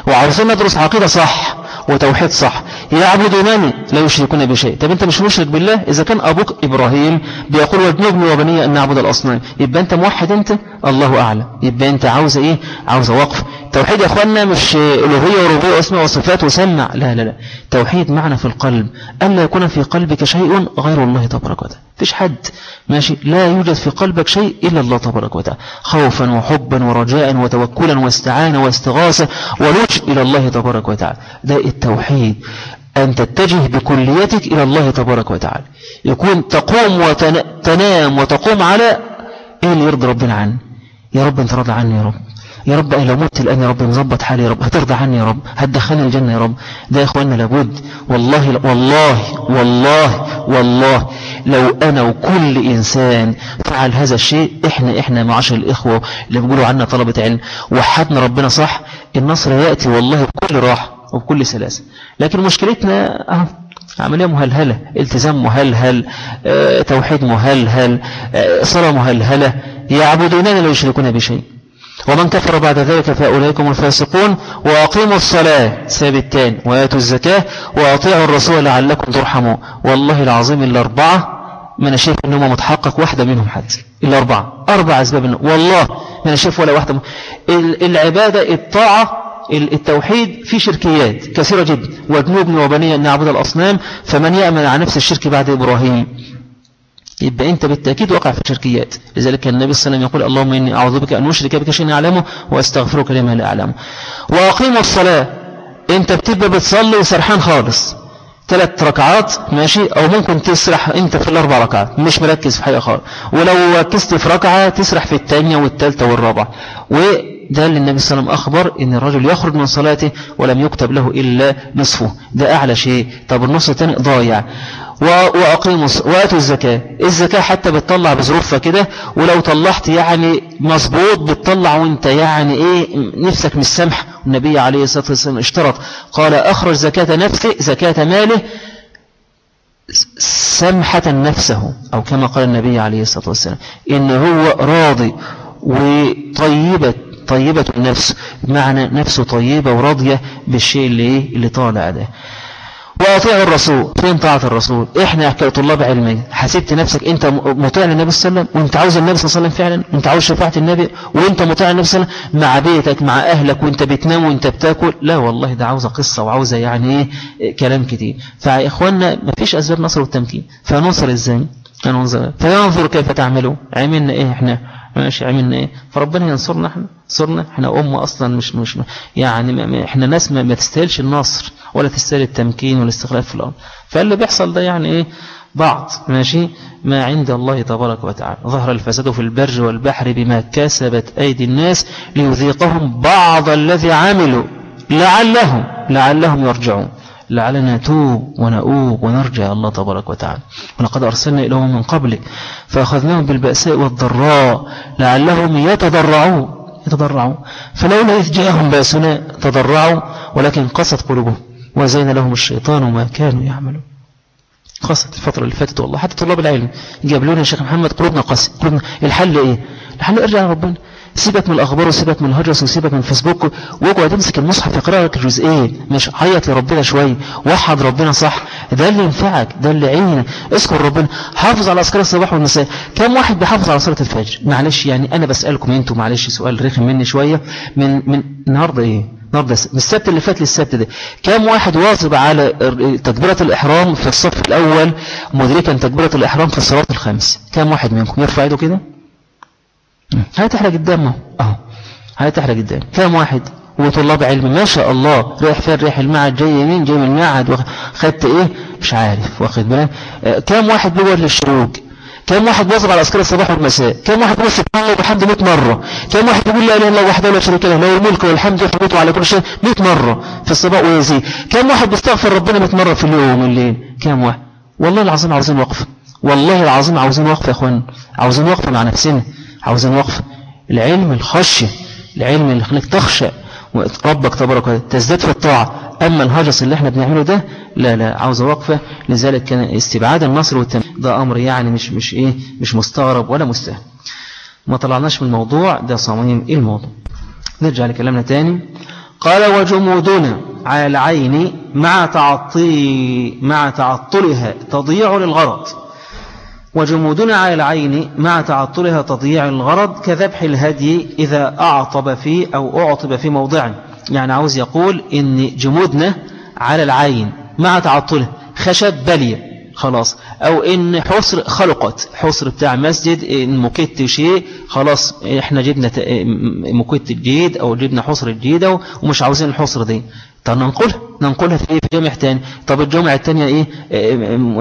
وعاوزين ندرس عقيدة صح. وتوحيد صح. يعبدونني لا يشركون بشيء. طب انت مش مشرك بالله؟ إذا كان أبوك إبراهيم بيقول واجنبني وبني أن نعبد الأصنام يبقى أنت موحد أنت؟ الله أعلم. يبقى أنت عاوز إيه؟ عاوز وقف. توحيد يا اخوانا مش الوهيه وربوبيه واسماء وصفات وسمع. لا لا لا. توحيد معنى في القلب. الا يكون في قلبك شيء غير الله تبارك وتعالى. فيش حد. ماشي. لا يوجد في قلبك شيء إلا الله تبارك وتعالى. خوفا وحبا ورجاء وتوكلا واستعانة واستغاثة ولوج إلى الله تبارك وتعالى. ده التوحيد. أن تتجه بكليتك إلى الله تبارك وتعالى. يكون تقوم وتنام وتقوم على إيه اللي يرضي ربنا عنه. يا رب أنت راضي عني يا رب. يا رب لو مت الآن يا رب مظبط حالي يا رب. هترضى عني يا رب. هتدخلني الجنة يا رب. ده يا إخواننا لابد. والله والله والله والله. لو أنا وكل إنسان فعل هذا الشيء إحنا إحنا معاشر الإخوة اللي بيقولوا عنا طلبة علم. وحدنا ربنا صح. النصر يأتي والله بكل راحة وبكل سلاسة. لكن مشكلتنا أه عملية مهلهلة التزام مهلهل أه توحيد مهلهل أه صلاة مهلهلة. يعبدوننا لا يشركون بشيء. ومن كفر بعد ذلك فأولئكم الفاسقون وأقيموا الصلاة. ثابتان وآتوا الزكاة وأطيعوا الرسول لعلكم ترحموا والله العظيم الأربعة ما أنا شايف أنهم متحقق واحدة منهم حتى الأربعة أربع أسباب. والله ما أنا شايف ولا واحدة العبادة الطاعة التوحيد في شركيات كثيرة جدا. واجنوبني وبني أن نعبد الأصنام فمن يأمن عن نفس الشرك بعد إبراهيم. يبقى أنت بالتأكيد وقع في الشركيات. لذلك النبي صلى الله عليه وسلم يقول اللهم إني أعوذ بك أن أشرك بك شيء أعلمه وأستغفرك لما لا أعلمه. وأقيموا الصلاة. أنت بتبقى بتصلي وسرحان خالص. ثلاث ركعات ماشي؟ أو ممكن تسرح أنت في الأربع ركعات. مش مركز في حاجة خالص. ولو ركزت في ركعة تسرح في الثانية والثالثة والرابعة. وده اللي النبي صلى الله عليه وسلم أخبر إن الرجل يخرج من صلاته ولم يكتب له إلا نصفه. ده أعلى شيء. طب النص الثاني ضايع. وأقيموا وآتوا الزكاة. الزكاة حتى بتطلع بظروفها كده ولو طلعت يعني مظبوط بتطلع وانت يعني إيه نفسك من السمح النبي عليه الصلاة والسلام اشترط قال أخرج زكاة نفسه زكاة ماله سمحة نفسه. أو كما قال النبي عليه الصلاة والسلام إن هو راضي وطيبة طيبة النفس. بمعنى نفسه طيبة وراضية بالشيء اللي, إيه اللي طالع ده. وأطيع الرسول. فين طاعة الرسول؟ إحنا كطلاب علمي؟ حسبت نفسك أنت مطيع للنبي صلى الله عليه وسلم؟ وأنت عاوز النبي صلى الله عليه وسلم فعلا؟ وأنت عاوز شفاعة النبي وأنت مطيع للنبي صلى الله عليه وسلم؟ مع بيتك مع أهلك وأنت بتنام وأنت بتاكل؟ لا والله ده عاوزة قصة وعاوزة يعني إيه كلام كتير. فإخواننا ما فيش أسباب نصر والتمكين. فننصر إزاي؟ فننظر. فينظر كيف تعملوا؟ عملنا إيه إحنا ماشي عملنا إيه؟ فربنا ينصرنا إحنا صرنا إحنا أمة أصلا مش مش يعني إحنا ناس ما, تستاهلش النصر ولا تستاهل التمكين والاستخلاف في الأرض. فاللي بيحصل ده يعني إيه؟ بعض ماشي؟ ما عند الله تبارك وتعالى. ظهر الفساد في البر والبحر بما كسبت أيدي الناس ليذيقهم بعض الذي عملوا لعلهم لعلهم يرجعون. لعلنا نتوب ونؤوب ونرجع الله تبارك وتعالى. ولقد أرسلنا إليهم من قبلك فأخذناهم بالبأساء والضراء لعلهم يتضرعون. يتضرعون. فلولا إذ جاءهم بأسنا تضرعوا ولكن قصت قلوبهم وزين لهم الشيطان ما كانوا يعملون. قصت الفترة اللي فاتت والله. حتى طلاب العلم جاب لنا يا شيخ محمد قلوبنا قصت قلوبنا الحل إيه؟ الحل ارجع لربنا سيبك من الأخبار وسيبك من الهجرس وسيبك من فيسبوك واقعد امسك المصحف اقرا لك الجزئين مش عيط لربنا شوية وحد ربنا صح. ده اللي ينفعك ده اللي عينك. اذكر ربنا حافظ على أذكار الصباح والمساء. كم واحد بيحافظ على صلاة الفجر؟ معلش يعني أنا بسألكم أنتوا معلش سؤال رخم مني شوية. من من النهارده إيه؟ النهارده من السبت اللي فات للسبت ده. كم واحد واظب على تكبيرة الإحرام في الصف الأول مدركا تكبيرة الإحرام في الصلاه الخمس كم واحد منكم؟ يرفع إيده كده. هاي تحرق قدامه أهو. هاي تحرق قدام كم واحد. وطلاب علم. ما شاء الله. رايح فين؟ رايح المعهد. جاي يمين جاي من المعهد. خدت إيه؟ مش عارف. واخد بالك؟ آه، كام واحد بيقول للشروق. كم واحد بيصبر على أذكار الصباح والمساء. كم واحد بيقول سبحان الله وبحمده 100 مرة. كم واحد بيقول لا إله إلا الله وحده لا شريك له. له الملك والحمد والحمد على كل شيء 100 مرة في الصباح ويزيد. كم واحد بيستغفر ربنا 100 مرة في اليوم والليل. كم واحد. والله العظيم عاوزين وقفة. والله العظيم عاوزين وقفة يا إخوان. عاوزين وقفة مع نفسنا. عاوزين وقفة العلم الخشية العلم اللي خليك تخشى ربك تبارك وتعالى تزداد في الطاعة. أما الهجس اللي إحنا بنعمله ده لا لا عاوز وقفة. لذلك كان استبعاد النصر والتم ده أمر يعني مش مش إيه مش مستغرب ولا مستهل ما طلعناش من الموضوع ده صميم. الموضوع؟ نرجع لكلامنا تاني. قال وجمودنا على العين مع تعطي مع تعطلها تضيع للغرض. وجمودنا على العين مع تعطلها تضييع الغرض كذبح الهدي إذا أعطب فيه أو أعطب في موضع. يعني عاوز يقول إن جمودنا على العين مع تعطله خشب بلية. خلاص. أو إن حصر خلقت. حصر بتاع مسجد إن مكت شيء خلاص إحنا جبنا مكت الجيد أو جبنا حصر الجيد ومش عاوزين الحصر دي. طب ننقلها ننقلها في في جامع تاني. طب الجامع التانية إيه؟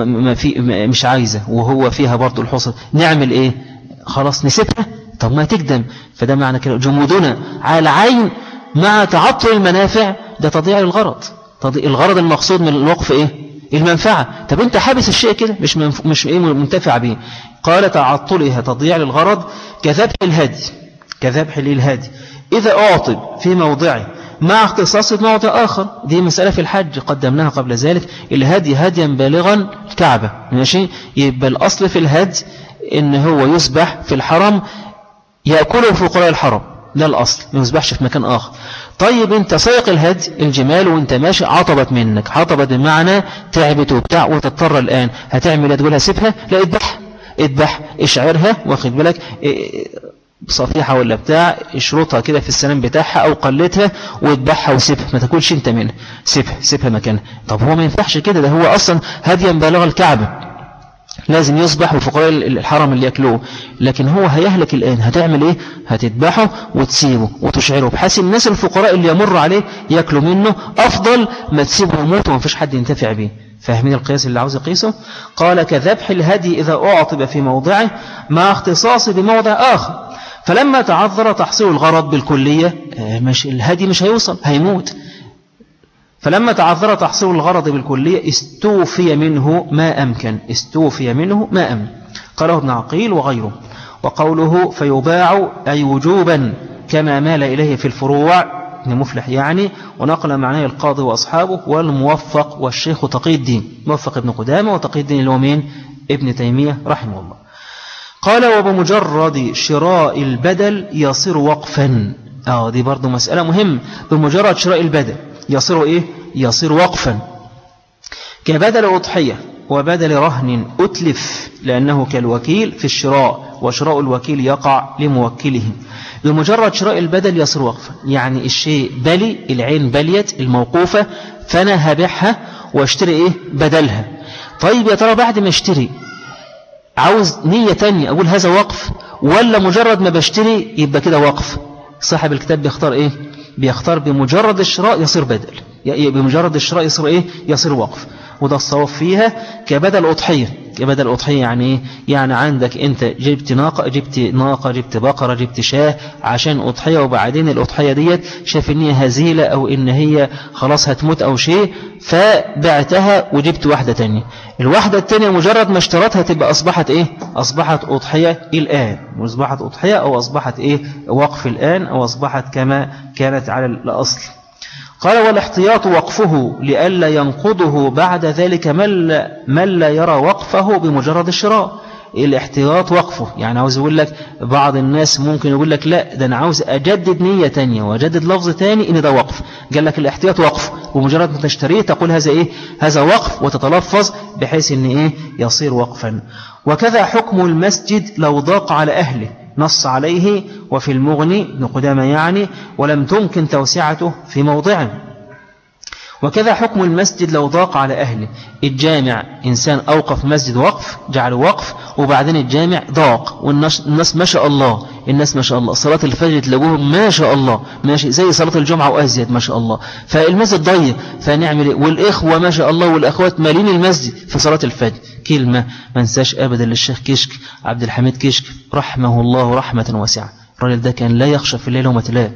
ما في مش عايزة. وهو فيها برضو الحصر نعمل إيه؟ خلاص نسيبها. طب ما تقدم. فده معنى كده. جمودنا على العين مع تعطل المنافع ده تضييع الغرض. الغرض المقصود من الوقف إيه؟ المنفعة. طب أنت حابس الشيء كده مش منف... مش إيه منتفع به قال تعطلها تضييع للغرض كذبح الهدي كذبح للهدي. إذا أعطب في موضعه مع اختصاص موضع آخر دي مسألة في الحج. قدمناها قبل ذلك. الهدي هديا بالغا الكعبة ماشي؟ يبقى الأصل في الهدي إن هو يسبح في الحرم يأكله فقراء الحرم. ده الأصل. ما يسبحش في مكان آخر. طيب انت سيق الهدي الجمال وانت ماشي عطبت منك. عطبت بمعنى تعبت وبتاع وتضطر الآن. هتعمل تقولها سيبها؟ لا اذبح. اذبح. اشعرها واخد بالك؟ صفيحة ولا بتاع اشرطها كده في السنان بتاعها أو قلتها واذبحها وسيبها. ما تاكلش انت منها. سيبها سيبها مكانها. طب هو ما ينفعش كده. ده هو أصلا هديا بالغ الكعبة. لازم يصبح وفقراء الحرم اللي يأكلوه. لكن هو هيهلك الآن. هتعمل إيه؟ هتذبحه وتسيبه وتشعره. بحيث الناس الفقراء اللي يمر عليه يأكلوا منه. أفضل ما تسيبه يموت وما فيش حد ينتفع به فاهمين القياس اللي عاوز يقيسه؟ قال كذبح الهدي إذا أعطب في موضعه مع اختصاص بموضع آخر. فلما تعذر تحصيل الغرض بالكلية آه، مش الهدي مش هيوصل هيموت. فلما تعذر تحصيل الغرض بالكلية استوفي منه ما أمكن استوفي منه ما أمكن. قاله ابن عقيل وغيره. وقوله فيباع أي وجوبا كما مال إليه في الفروع ابن مفلح يعني ونقل معناه القاضي وأصحابه والموفق والشيخ تقي الدين. موفق ابن قدامة وتقي الدين اللي هو مين ابن تيمية رحمه الله. قال وبمجرد شراء البدل يصير وقفا. آه دي برضو مسألة مهم بمجرد شراء البدل. يصير إيه؟ يصير وقفا. كبدل أضحية وبدل رهن أتلف لأنه كالوكيل في الشراء وشراء الوكيل يقع لموكله بمجرد شراء البدل يصير وقفا. يعني الشيء بلي العين بليت الموقوفة فأنا هبيعها واشتري إيه؟ بدلها. طيب يا ترى بعد ما اشتري عاوز نية تانية أقول هذا وقف ولا مجرد ما بشتري يبقى كده وقف؟ صاحب الكتاب بيختار إيه؟ بيختار بمجرد الشراء يصير بدل. بمجرد الشراء يصير إيه؟ يصير وقف. وده الصواب فيها كبدل أضحية. كبدل أضحية يعني إيه؟ يعني عندك أنت جبت ناقة جبت ناقة جبت بقرة جبت شاة عشان أضحية وبعدين الأضحية ديت شاف إن هي هزيلة أو إن هي خلاص هتموت أو شيء فبعتها وجبت واحدة تانية. الواحدة التانية مجرد ما اشترتها تبقى أصبحت إيه؟ أصبحت أضحية الآن. أصبحت أضحية أو أصبحت إيه؟ وقف الآن أو أصبحت كما كانت على الأصل. قال والاحتياط وقفه لئلا ينقضه بعد ذلك من لا يرى وقفه بمجرد الشراء. الاحتياط وقفه. يعني عاوز يقول لك بعض الناس ممكن يقول لك لا ده أنا عاوز أجدد نية تانية وأجدد لفظ تاني إن ده وقف. قال لك الاحتياط وقف. ومجرد ما تشتريه تقول هذا إيه؟ هذا وقف وتتلفظ بحيث إن إيه؟ يصير وقفا. وكذا حكم المسجد لو ضاق على أهله. نص عليه وفي المغني ابن قدامة يعني ولم تمكن توسعته في موضعه. وكذا حكم المسجد لو ضاق على أهله. الجامع إنسان أوقف مسجد وقف جعله وقف وبعدين الجامع ضاق. والناس ما شاء الله. الناس ما شاء الله. صلاة الفجر تلاقوهم ما شاء الله. ماشي زي صلاة الجمعة وأزيد ما شاء الله. فالمسجد ضيق. فنعمل إيه؟ والإخوة ما شاء الله والأخوات مالين المسجد في صلاة الفجر. كلمة ما نساش أبدا للشيخ كشك عبد الحميد كشك رحمه الله رحمة واسعة. الرجل ده كان لا يخشى في الليل وما تلاه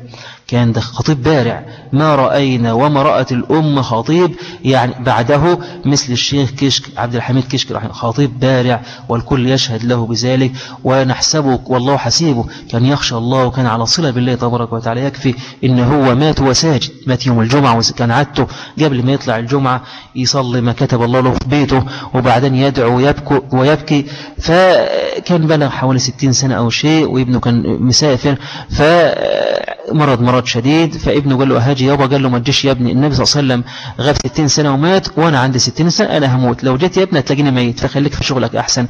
كان ده خطيب بارع. ما رأينا وما رأت الأمة خطيب. يعني بعده مثل الشيخ كشك عبد الحميد كشك خطيب بارع والكل يشهد له بذلك ونحسبه والله حسيبه. كان يخشى الله وكان على صلة بالله تبارك وتعالى يكفي إن هو مات وساجد. مات يوم الجمعة وكان عادته قبل ما يطلع الجمعة يصلي ما كتب الله له في بيته وبعدين يدعو ويبكي, ويبكي. فكان بلغ حوالي ستين سنة أو شيء وابنه كان مسافر فمرض مرض شديد فابنه قال له أهاجي يابا قال له ما تجيش يا ابني. النبي صلى الله عليه وسلم غاب 60 سنة ومات وأنا عندي 60 سنة أنا هموت. لو جيت يا ابني تلاقيني ميت فخليك في شغلك أحسن.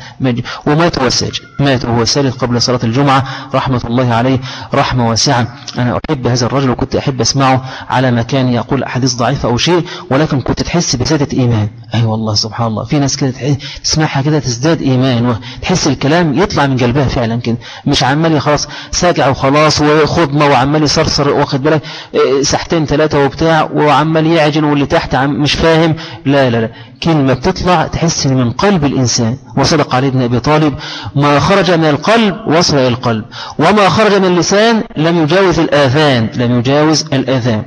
ومات وهو ساجد. مات وهو ساجد قبل صلاة الجمعة. رحمة الله عليه. رحمة واسعة. أنا أحب هذا الرجل وكنت أحب أسمعه على ما كان يقول أحاديث ضعيفة أو شيء ولكن كنت تحس بزيادة إيمان. أي والله سبحان الله. في ناس كده تسمعها كده تزداد إيمان وتحس الكلام يطلع من قلبها فعلا كده. مش عمال خلاص ساجع وخلاص وخضمة وعمال يصرصر واخد بالك إيه، ساحتين ثلاثة وبتاع وعمال يعجن واللي تحت مش فاهم. لا لا لا. كلمة بتطلع تحس من قلب الإنسان. وصدق علي بن أبي طالب ما خرج من القلب وصل إلى القلب وما خرج من اللسان لم يجاوز الآذان. لم يجاوز الآذان.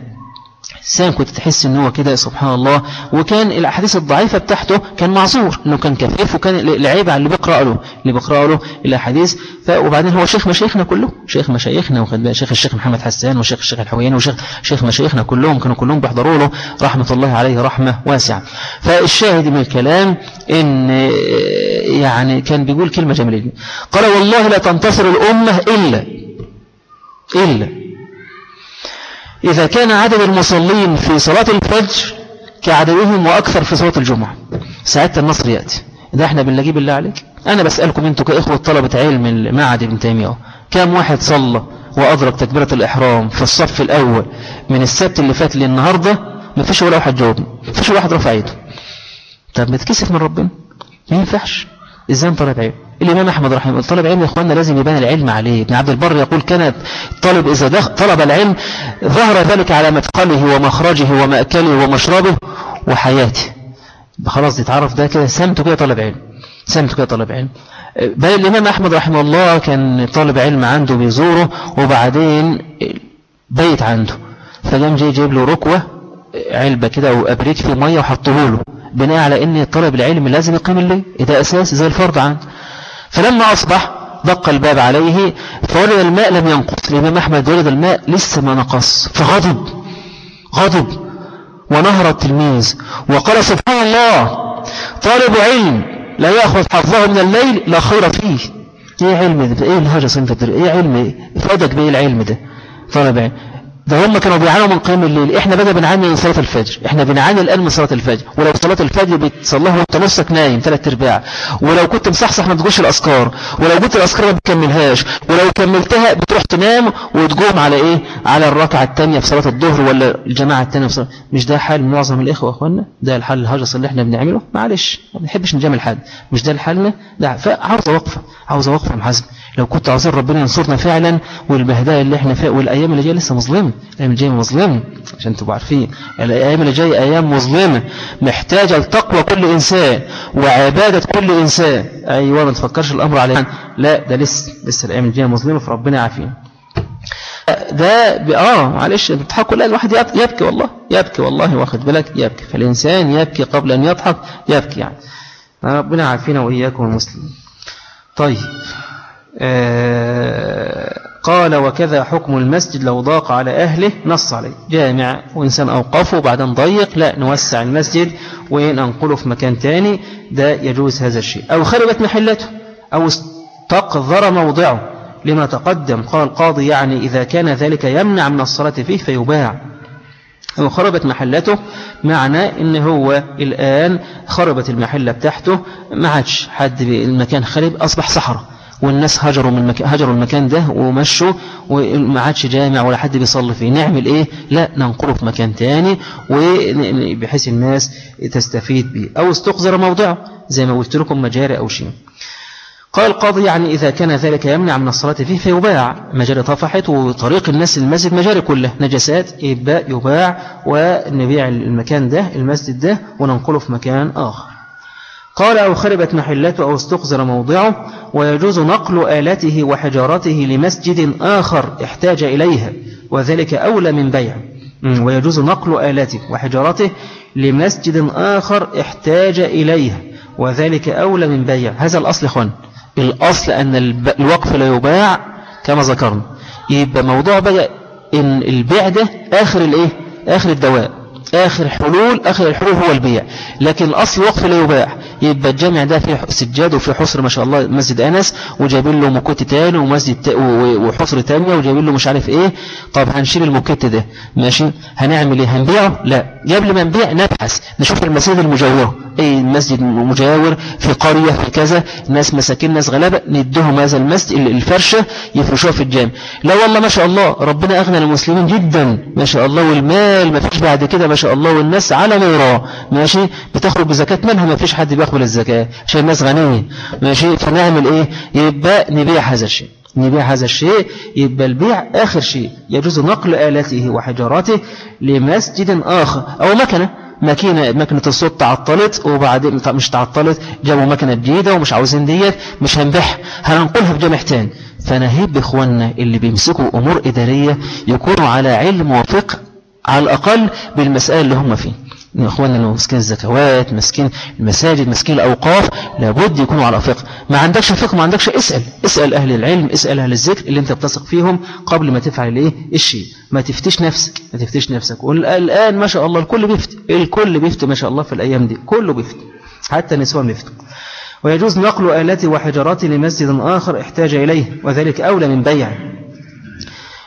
سام كنت تحس إن هو كده سبحان الله. وكان الأحاديث الضعيفة بتاعته كان معذور إنه كان كفيف وكان العيب على اللي بيقرأ له اللي بيقرأ له الأحاديث. وبعدين هو شيخ مشايخنا كله شيخ مشايخنا وخد بقى شيخ الشيخ محمد حسان وشيخ الشيخ الحوياني وشيخ شيخ مشايخنا كلهم كانوا كلهم بيحضروا له رحمة الله عليه رحمة واسعة. فالشاهد من الكلام إن يعني كان بيقول كلمة جميلة قال والله لا تنتصر الأمة إلا إلا إذا كان عدد المصلين في صلاة الفجر كعددهم وأكثر في صلاة الجمعة ساعتها النصر يأتي. ده إحنا بنلاقيه بالله عليك. أنا بسألكم أنتوا كإخوة طلبة علم المعهد ابن تيمية كم واحد صلى وأضرب تكبيرة الإحرام في الصف الأول من السبت اللي فات للنهاردة؟ ما فيش ولا واحد جاوبني ما فيش ولا واحد رفع ايده طب متكسف من ربنا ما ينفعش. إزاي طلب علم الإمام أحمد رحمه الله طلب علم يا إخواننا لازم يبان العلم عليه. ابن عبد البر يقول كانت طلب إذا طلب العلم ظهر ذلك على مدخله ومخرجه ومأكله ومشربه وحياته. خلاص يتعرف ده كده سمته كده طلب علم. سمته كده طلب علم. بل الإمام أحمد رحمه الله كان طالب علم عنده بيزوره وبعدين بيت عنده. فقام جاي جايب له ركوة علبة كده أو أبريك في مية وحطه له. بناء على إن طلب العلم لازم يقيم الليل. ده أساس زي الفرض عنه فلما أصبح دق الباب عليه فولد الماء لم ينقص الإمام أحمد ولد الماء لسه ما نقص. فغضب غضب ونهر التلميذ. وقال سبحان الله طالب علم لا يأخذ حظه من الليل لا خير فيه. إيه علم ده؟ إيه الهجة صنف إيه علم؟ إيه افادك بإيه العلم ده؟ طالب علم. ده هم كانوا بيعانوا من قيام الليل. إحنا بدأ بنعاني من صلاة الفجر. إحنا بنعاني الآن من صلاة الفجر. ولو صلاة الفجر بتصلها وأنت نصك نايم ثلاث أرباع. ولو كنت مصحصح ما تقولش الأذكار. ولو قلت الأذكار ما بتكملهاش. ولو كملتها بتروح تنام وتقوم على إيه؟ على الركعة الثانية في صلاة الظهر ولا الجماعة الثانية في صلاة. مش ده حال معظم الإخوة أخوانا ده الحل الهجس اللي إحنا بنعمله؟ معلش. ما بنحبش نجامل حد. مش ده الحل ده فعاوز وقفة. عاوز وقفة محزم لو كنت عاوزين ربنا ينصرنا فعلا والبهداء اللي إحنا فيها والأيام اللي جاية لسه مظلمة. الأيام اللي جاية مظلمة عشان تبقوا عارفين. الأيام اللي جاية أيام مظلمة. محتاجة لتقوى كل إنسان وعبادة كل إنسان. أيوة ما تفكرش الأمر عليه لا ده لسه لسه الأيام اللي جاية مظلمة فربنا يعافينا. ده آه معلش بتضحكوا. لا الواحد يبكي والله يبكي والله واخد بالك؟ يبكي. فالإنسان يبكي قبل أن يضحك يبكي يعني. ربنا يعافينا وإياكم المسلمين طيب. قال وكذا حكم المسجد لو ضاق على أهله نص عليه. جامع وإنسان أوقفه وبعدين ضيق لا نوسع المسجد وإن أنقله في مكان تاني ده يجوز هذا الشيء. أو خربت محلته أو استقذر موضعه. لما تقدم قال القاضي يعني إذا كان ذلك يمنع من الصلاة فيه فيباع. أو خربت محلته معنى إن هو الآن خربت المحلة بتاعته ما عادش حد المكان خرب أصبح صحراء. والناس هجروا من مكان هجروا المكان ده ومشوا وما عادش جامع ولا حد بيصلي فيه. نعمل إيه؟ لا ننقله في مكان تاني وبحيث الناس تستفيد به أو استقذر موضعه زي ما قلت لكم مجاري أو شيء. قال القاضي يعني إذا كان ذلك يمنع من الصلاة فيه فيباع مجاري طفحت وطريق الناس المسجد مجاري كله. نجسات يباع ونبيع المكان ده المسجد ده وننقله في مكان آخر. قال أو خربت محلته أو استقذر موضعه ويجوز نقل آلته وحجارته لمسجد آخر احتاج إليها وذلك أولى من بيع. ويجوز نقل آلاته وحجارته لمسجد آخر احتاج إليها وذلك أولى من بيع. هذا الأصل خن الأصل أن الوقف لا يباع كما ذكرنا. يبقى موضوع بقى إن البيع ده آخر الإيه؟ آخر الدواء. آخر حلول آخر الحلول هو البيع. لكن الأصل وقف لا يباع. يبقى الجامع ده فيه سجاد وفيه حصر ما شاء الله مسجد أنس وجايبين له مكوت تاني ومسجد وحصر تانية وجايبين له مش عارف إيه. طب هنشيل المكوت ده. ماشي؟ هنعمل إيه؟ هنبيعه؟ لا. قبل ما نبيع نبحث نشوف المساجد المجاورة. أي مسجد مجاور في قرية في كذا. ناس مساكين ناس غلابة. ندهم هذا المسجد الفرشة يفرشوها في الجامع. لا والله ما شاء الله ربنا أغنى المسلمين جدا. ما شاء الله والمال ما فيش بعد كده. ما شاء الله والناس على ما يراه ماشي؟ بتخرج بزكاة منها ما فيش حد بيقبل الزكاة. عشان الناس غنية. ماشي فنعمل إيه؟ يبقى نبيع هذا الشيء. نبيع هذا الشيء يبقى البيع آخر شيء. يجوز نقل آلاته وحجاراته لمسجد آخر. أو مكنة. ماكينة ماكينة الصوت تعطلت وبعدين مش تعطلت جابوا ماكينة جديدة ومش عاوزين ديت مش هنبيعها. هننقلها في جامع تاني. فنهيب بإخواننا اللي بيمسكوا أمور إدارية يكونوا على علم وفقه على الأقل بالمسألة اللي هم فيه إخواننا اللي ماسكين الزكوات ماسكين المساجد ماسكين الأوقاف لابد يكونوا على فقه. ما عندكش فقه ما عندكش اسأل. اسأل أهل العلم اسأل أهل الذكر اللي أنت بتثق فيهم قبل ما تفعل الايه الشيء. ما تفتيش من نفسك ما تفتيش من نفسك. والآن ما شاء الله الكل بيفتي الكل بيفتي ما شاء الله في الأيام دي. كله بيفتي حتى النسوان بيفتوا ويجوز نقل آلاته وحجارته لمسجد آخر احتاج إليه وذلك أولى من بيعه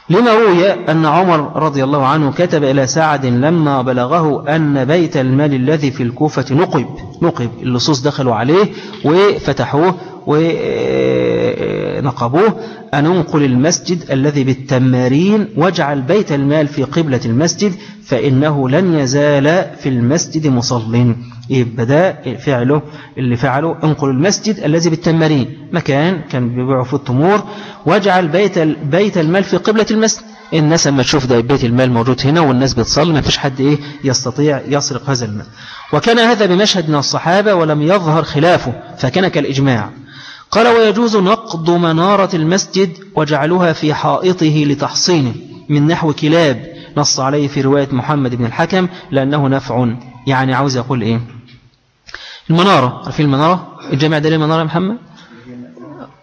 لما روي أن عمر رضي الله عنه كتب إلى سعد لما بلغه أن بيت المال الذي في الكوفة نقب نقب اللصوص دخلوا عليه وفتحوه ونقبوه. أن انقل المسجد الذي بالتمارين واجعل بيت المال في قبلة المسجد فإنه لن يزال في المسجد مصل. يبقى ده فعله اللي فعله انقل المسجد الذي بالتمارين. مكان كان بيبيعوا في التمور واجعل بيت بيت المال في قبلة المسجد. الناس لما تشوف ده بيت المال موجود هنا والناس بتصلي ما فيش حد إيه يستطيع يسرق هذا المال. وكان هذا بمشهد من الصحابة ولم يظهر خلافه فكان كالإجماع. قال ويجوز نقض منارة المسجد وجعلها في حائطه لتحصينه من نحو كلاب نص عليه في رواية محمد بن الحكم لأنه نفع يعني عاوز يقول إيه؟ المنارة. عارفين المنارة؟ الجامع ده ليه منارة يا محمد؟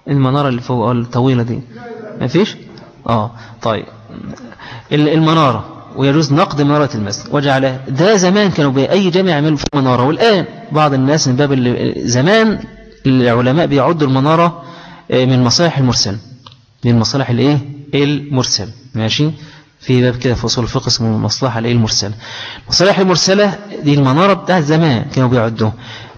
المنارة اللي فوق الطويلة دي. ما فيش؟ آه طيب. المنارة. ويجوز نقد منارة المسجد. وجعلها ده زمان كانوا بأي جامع يعملوا في منارة. والآن بعض الناس من باب زمان العلماء بيعدوا المنارة آه، من مصالح المرسل. من مصالح الايه؟ المرسل. ماشي؟ في باب كده في أصول الفقه اسمه المصلحه الايه المرسله المصالح المرسلة دي المنارة بتاعت زمان كانوا بيعدوها.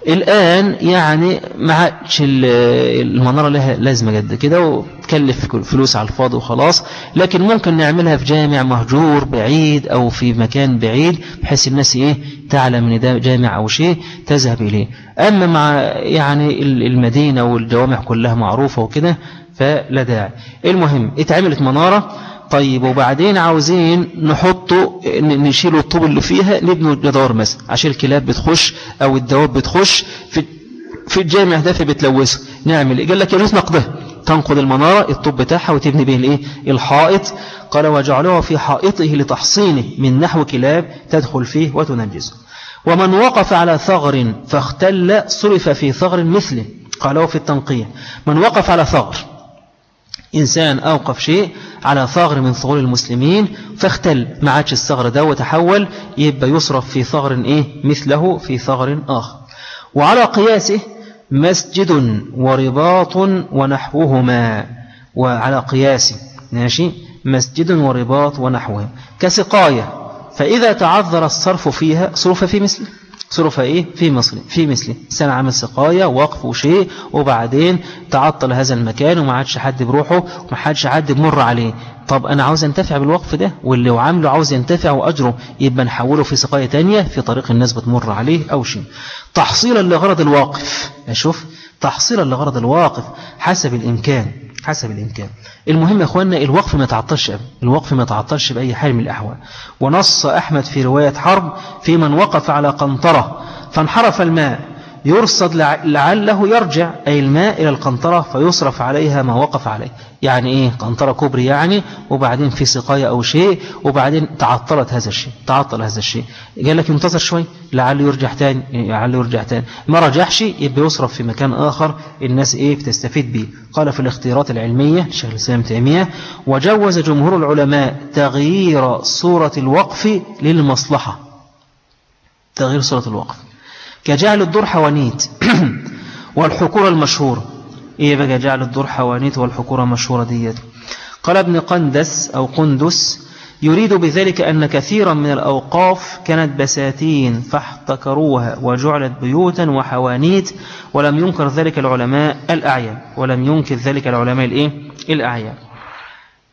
الآن يعني ما عادش المنارة لها لازمة جد كده وتكلف فلوس على الفاضي وخلاص. لكن ممكن نعملها في جامع مهجور بعيد أو في مكان بعيد بحيث الناس إيه تعلم من ده جامع أو شيء تذهب إليه. أما مع يعني المدينة والجوامع كلها معروفة وكده فلا داعي. المهم اتعملت منارة. طيب وبعدين عاوزين نحطه نشيل الطوب اللي فيها نبنوا جدار مثلا عشان الكلاب بتخش أو الدواب بتخش في في الجامع ده في بتلوثه نعمل إيه؟ قال لك يجوز نقده تنقض المنارة الطوب بتاعها وتبني به الإيه؟ الحائط. قال وجعلوه في حائطه لتحصينه من نحو كلاب تدخل فيه وتنجزه ومن وقف على ثغر فاختل صرف في ثغر مثله. قالوا في التنقية. من وقف على ثغر إنسان أوقف شيء على ثغر من ثغور المسلمين فاختل ما عادش الثغر ده وتحول يبقى يصرف في ثغر إيه؟ مثله في ثغر آخر. وعلى قياسه مسجد ورباط ونحوهما. وعلى قياسه ماشي؟ مسجد ورباط ونحوهما. كسقاية فإذا تعذر الصرف فيها صرف في مثله. صرف إيه؟ في مصر في مثله سنة عمل سقاية وقف وشيء وبعدين تعطل هذا المكان وما عادش حد بروحه وما عادش حد بمر عليه. طب أنا عاوز أنتفع بالوقف ده؟ واللي عامله عاوز ينتفع وأجره. يبقى نحوله في سقاية تانية في طريق الناس بتمر عليه أو شيء. تحصيلا لغرض الواقف. أشوف. تحصيلا لغرض الواقف حسب الإمكان حسب الإمكان. المهم يا أخوانا الوقف ما يتعطلش الوقف ما يتعطلش بأي حال من الأحوال. ونص أحمد في رواية حرب في من وقف على قنطرة فانحرف الماء. يرصد لعله يرجع أي الماء إلى القنطرة فيصرف عليها ما وقف عليه. يعني إيه؟ قنطرة كبري يعني وبعدين في سقاية أو شيء وبعدين تعطلت هذا الشيء تعطل هذا الشيء. قال لك ينتظر شوي لعله يرجع تاني لعله يرجع تاني. ما رجعش يبقى يصرف في مكان آخر الناس إيه؟ بتستفيد به قال في الاختيارات العلمية الشيخ الإسلام تيمية وجوز جمهور العلماء تغيير صورة الوقف للمصلحة. تغيير صورة الوقف. كجعل الدور حوانيت. والحكورة المشهورة إيه بقى جعل الدور حوانيت والحكورة مشهورة ديت؟ قال ابن قندس أو قندس يريد بذلك أن كثيرا من الأوقاف كانت بساتين فاحتكروها وجعلت بيوتا وحوانيت ولم ينكر ذلك العلماء الأعيان. ولم ينكر ذلك العلماء الإيه؟ الأعيان.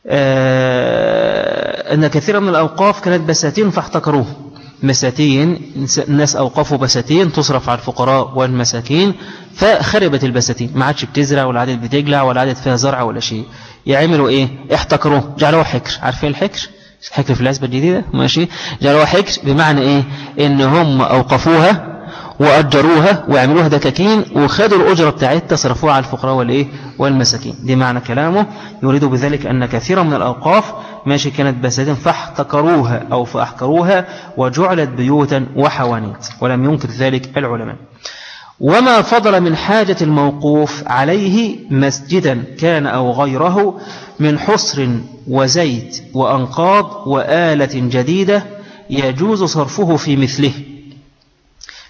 آه أن كثيرا من الأوقاف كانت بساتين فاحتكروها مساتين الناس أوقفوا بساتين تصرف على الفقراء والمساكين فخربت البساتين. ما عادش بتزرع ولا عادت بتجلع ولا عادت فيها زرع ولا شيء. يعملوا إيه؟ احتكروه. جعلوه حكر. عارفين الحكر؟ حكر في العزبة الجديدة؟ ماشي. جعلوه حكر بمعنى إيه؟ إن هم أوقفوها وأجروها ويعملوها دكاكين وخدوا الأجرة بتاعتها صرفوها على الفقراء والإيه؟ والمساكين. دي معنى كلامه. يريد بذلك أن كثيرا من الأوقاف ماشي كانت بساتين فاحتكروها أو فأحكروها وجعلت بيوتا وحوانيت ولم ينكر ذلك العلماء. وما فضل من حاجة الموقوف عليه مسجدا كان أو غيره من حصر وزيت وأنقاض وآلة جديدة يجوز صرفه في مثله.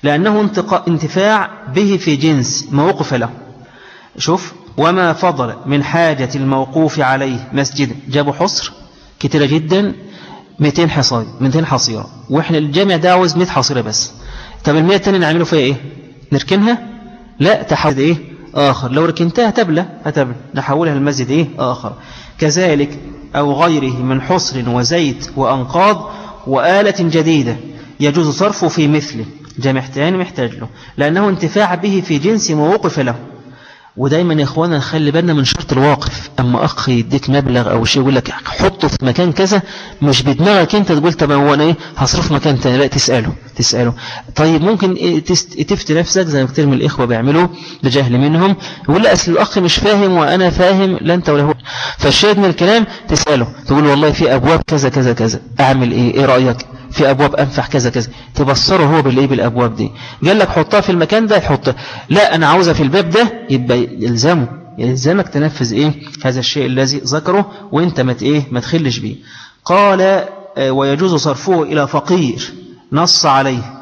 لأنه انتفاع به في جنس موقف له. شوف وما فضل من حاجة الموقوف عليه مسجد جابوا حصر كتيرة جدا 200 حصيرة 200 حصيرة. وإحنا الجامع ده عاوز 100 حصيرة بس. طب ال 100 التانية نعمله فيها إيه؟ نركنها؟ لا تحول إيه؟ آخر. لو ركنتها تبلى هتبلى. نحولها لمسجد إيه؟ آخر. كذلك أو غيره من حصر وزيت وأنقاض وآلة جديدة يجوز صرفه في مثله. جامع تاني محتاج له. لأنه انتفاع به في جنس موقف له. ودايما يا إخوانا نخلي بالنا من شرط الواقف. أما أخ يديك مبلغ أو شيء يقول لك حطه في مكان كذا مش بدماغك أنت تقول طب هو أنا إيه؟ هصرف مكان تاني. لا تسأله تسأله. طيب ممكن إيه تفتي نفسك زي ما كتير من الإخوة بيعملوا بجهل منهم يقول لا أصل الأخ مش فاهم وأنا فاهم لا أنت ولا هو. فالشاهد من الكلام تسأله تقول والله في أبواب كذا كذا كذا. أعمل إيه؟ إيه رأيك؟ في أبواب أنفع كذا كذا. تبصره هو بالإيه؟ بالأبواب دي. قال لك حطها في المكان ده يحطها لا أنا عاوزها في الباب ده يبقى يلزمه. يلزمك تنفذ إيه؟ هذا الشيء الذي ذكره وإنت ما إيه؟ ما تخلش بيه. قال آه، ويجوز صرفه إلى فقير نص عليه.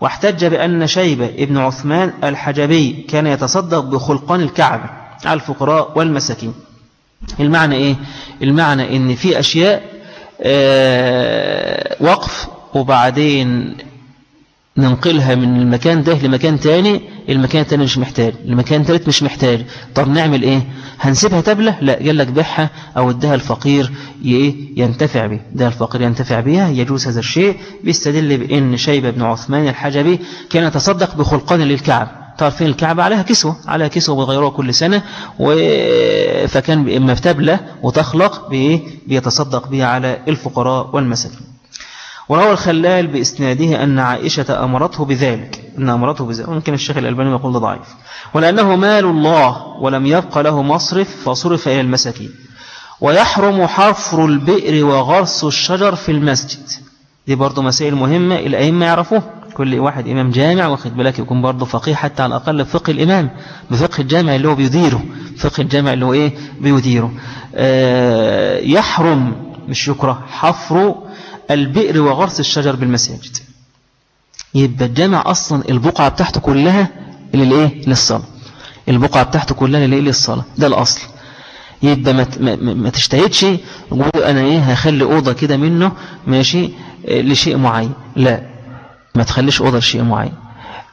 واحتج بأن شيبة ابن عثمان الحجبي كان يتصدق بخلقان الكعبة على الفقراء والمساكين. المعنى إيه؟ المعنى إن في أشياء وقف وبعدين ننقلها من المكان ده لمكان تاني المكان التاني مش محتاج المكان التالت مش محتاج. طب نعمل إيه؟ هنسيبها تبلة؟ لا قال لك بيعها أو ادها الفقير ينتفع به. ده الفقير ينتفع بها يجوز هذا الشيء. بيستدل بأن شيبة بن عثمان الحجبي كان يتصدق بخلقان للكعب. تعرفين الكعبة عليها كسوة عليها كسوة بيغيروها كل سنة. فكان إما بتبلة وتخلق بيتصدق بها على الفقراء والمساكين. وروى الخلال بإسناده أن عائشة أمرته بذلك أن أمرته بذلك. ممكن الشيخ الألباني يقول ده ضعيف. ولأنه مال الله ولم يبقى له مصرف فصرف إلى المساكين. ويحرم حفر البئر وغرس الشجر في المسجد. دي برضو مسائل مهمة الأئمة يعرفوه كل واحد إمام جامع واخد بالك؟ يكون برضو فقيه حتى على الأقل فقه الإمام. بفقه الجامع اللي هو بيديره. فقه الجامع اللي هو إيه؟ بيديره. آه يحرم مش يكره حفر البئر وغرس الشجر بالمساجد. يبقى الجامع أصلا البقعة بتاعته كلها للإيه؟ للصلاة. البقعة بتاعته كلها للإيه؟ للصلاة. ده الأصل. يبقى ما, ما, تشتهدش أنا إيه؟ هخلي أوضة كده منه ماشي؟ لشيء معين. لا. ما تخليش أوضة شيء معين.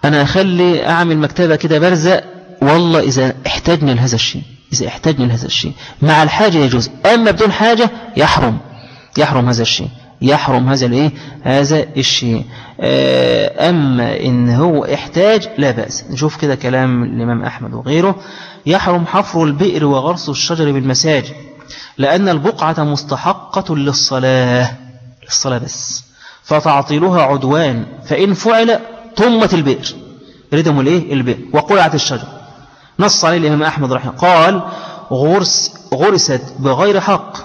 أنا أخلي أعمل مكتبة كده برزق والله إذا احتاجني لهذا الشيء إذا احتاجني لهذا الشيء. مع الحاجة يجوز أما بدون حاجة يحرم يحرم هذا الشيء يحرم هذا الإيه؟ هذا الشيء. آه، أما إن هو احتاج لا بأس. نشوف كده كلام الإمام أحمد وغيره. يحرم حفر البئر وغرس الشجر بالمساجد لأن البقعة مستحقة للصلاة للصلاة بس. فتعطيلها عدوان فإن فعل طمت البئر. ردم الإيه؟ البئر. وقلعت الشجر. نص عليه الإمام أحمد رحمه قال غرس غرست بغير حق.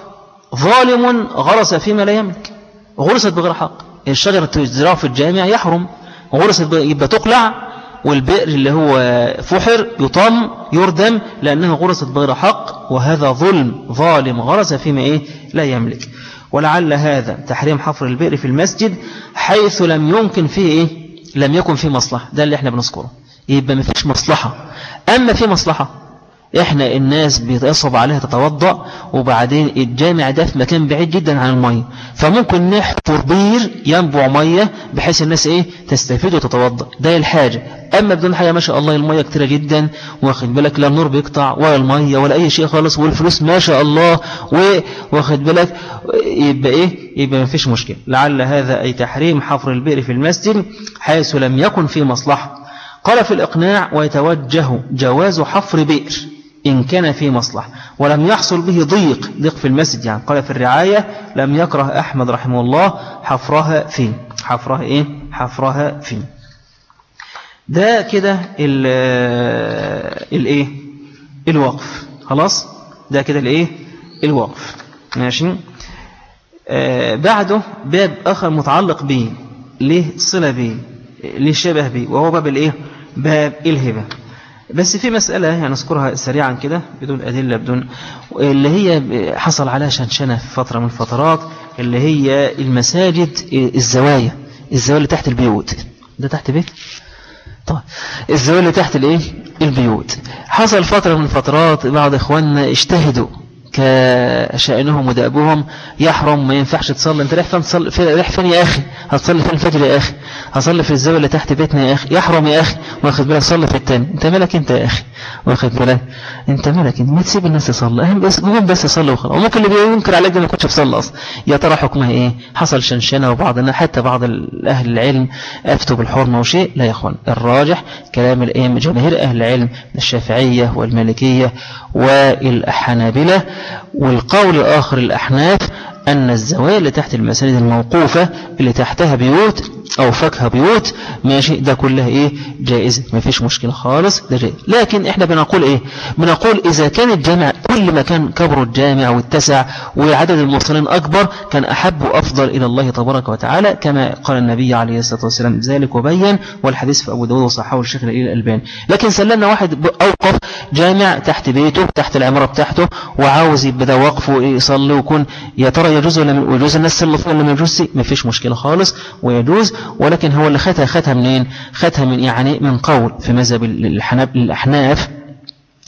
ظالم غرس فيما لا يملك. غرست بغير حق. الشجرة تزرع في الجامع يحرم. غرست يبقى تقلع والبئر اللي هو فحر يطم يردم لأنه غرست بغير حق. وهذا ظلم. ظالم غرس فيما إيه؟ لا يملك. ولعل هذا تحريم حفر البئر في المسجد حيث لم يمكن فيه إيه؟ لم يكن فيه مصلحة. ده اللي إحنا بنذكره. يبقى ما فيش مصلحة. أما في مصلحة إحنا الناس بيتصب عليها تتوضأ وبعدين الجامع ده في مكان بعيد جدا عن المية. فممكن نحفر بير ينبع مية بحيث الناس إيه؟ تستفيد وتتوضأ. ده الحاجة. أما بدون حاجة ما شاء الله المية كتيرة جدا واخد بالك لا النور بيقطع ولا المية ولا أي شيء خالص والفلوس ما شاء الله واخد بالك يبقى إيه؟ يبقى ما فيش مشكلة. لعل هذا أي تحريم حفر البئر في المسجد حيث لم يكن فيه مصلحة. قال في الإقناع ويتوجه جواز حفر بئر إن كان في مصلح ولم يحصل به ضيق ضيق في المسجد يعني. قال في الرعاية لم يكره أحمد رحمه الله حفرها فين؟ حفرها إيه؟ حفرها فين؟ ده كده الايه الوقف. خلاص؟ ده كده الايه الوقف. ماشي؟ آه بعده باب آخر متعلق به ليه صلة به ليه شبه به وهو باب الايه باب الهبة. بس في مسألة هنذكرها سريعا كده بدون أدلة بدون اللي هي حصل عليها شنشنة في فترة من الفترات اللي هي المساجد الزوايا الزوايا اللي تحت البيوت. ده تحت بيت؟ طيب. الزوايا اللي تحت الايه؟ البيوت. حصل فترة من الفترات بعض إخواننا اجتهدوا. كشأنهم ودأبهم يحرم ما ينفعش تصلي. أنت رايح فين تصلي؟ رايح فين يا أخي؟ هتصلي فين الفجر يا أخي؟ هصلي في الزاوية اللي تحت بيتنا يا أخي. يحرم يا أخي. واخد بالك؟ صلي في التاني. أنت مالك أنت يا أخي؟ واخد بالك؟ أنت مالك أنت؟ ما تسيب الناس تصلي أهم بس قوم بس يصلي وخلاص. وممكن اللي بينكر عليك ما كنتش بصلي أصلا. يا ترى حكمها إيه؟ حصل شنشنة وبعض الناس حتى بعض أهل العلم أفتوا بالحرمة وشيء. لا يا إخوان. الراجح كلام الأئمة جماهير أهل العلم الشافعية والمالكية والحنابلة. والقول الآخر الأحناف أن الزوايا اللي تحت المساجد الموقوفة اللي تحتها بيوت أو فكها بيوت ماشي ده كلها إيه؟ جائزة ما فيش مشكلة خالص ده جائز. لكن إحنا بنقول إيه؟ بنقول إذا كان الجامع كل ما كان كبر الجامع واتسع وعدد المصلين أكبر كان أحب وأفضل إلى الله تبارك وتعالى كما قال النبي عليه الصلاة والسلام ذلك وبين والحديث في أبو داود وصححه الشيخ الألباني. لكن سلمنا واحد أوقف جامع تحت بيته تحت العمارة بتاعته وعاوز يبدأ وقفه يصلي ويكون يا ترى يجوز ولا يجوز الناس اللي ولا ما فيش مشكلة خالص ويجوز ولكن هو اللي خدها خدها منين؟ خدها من يعني من قول في مذهب الأحناف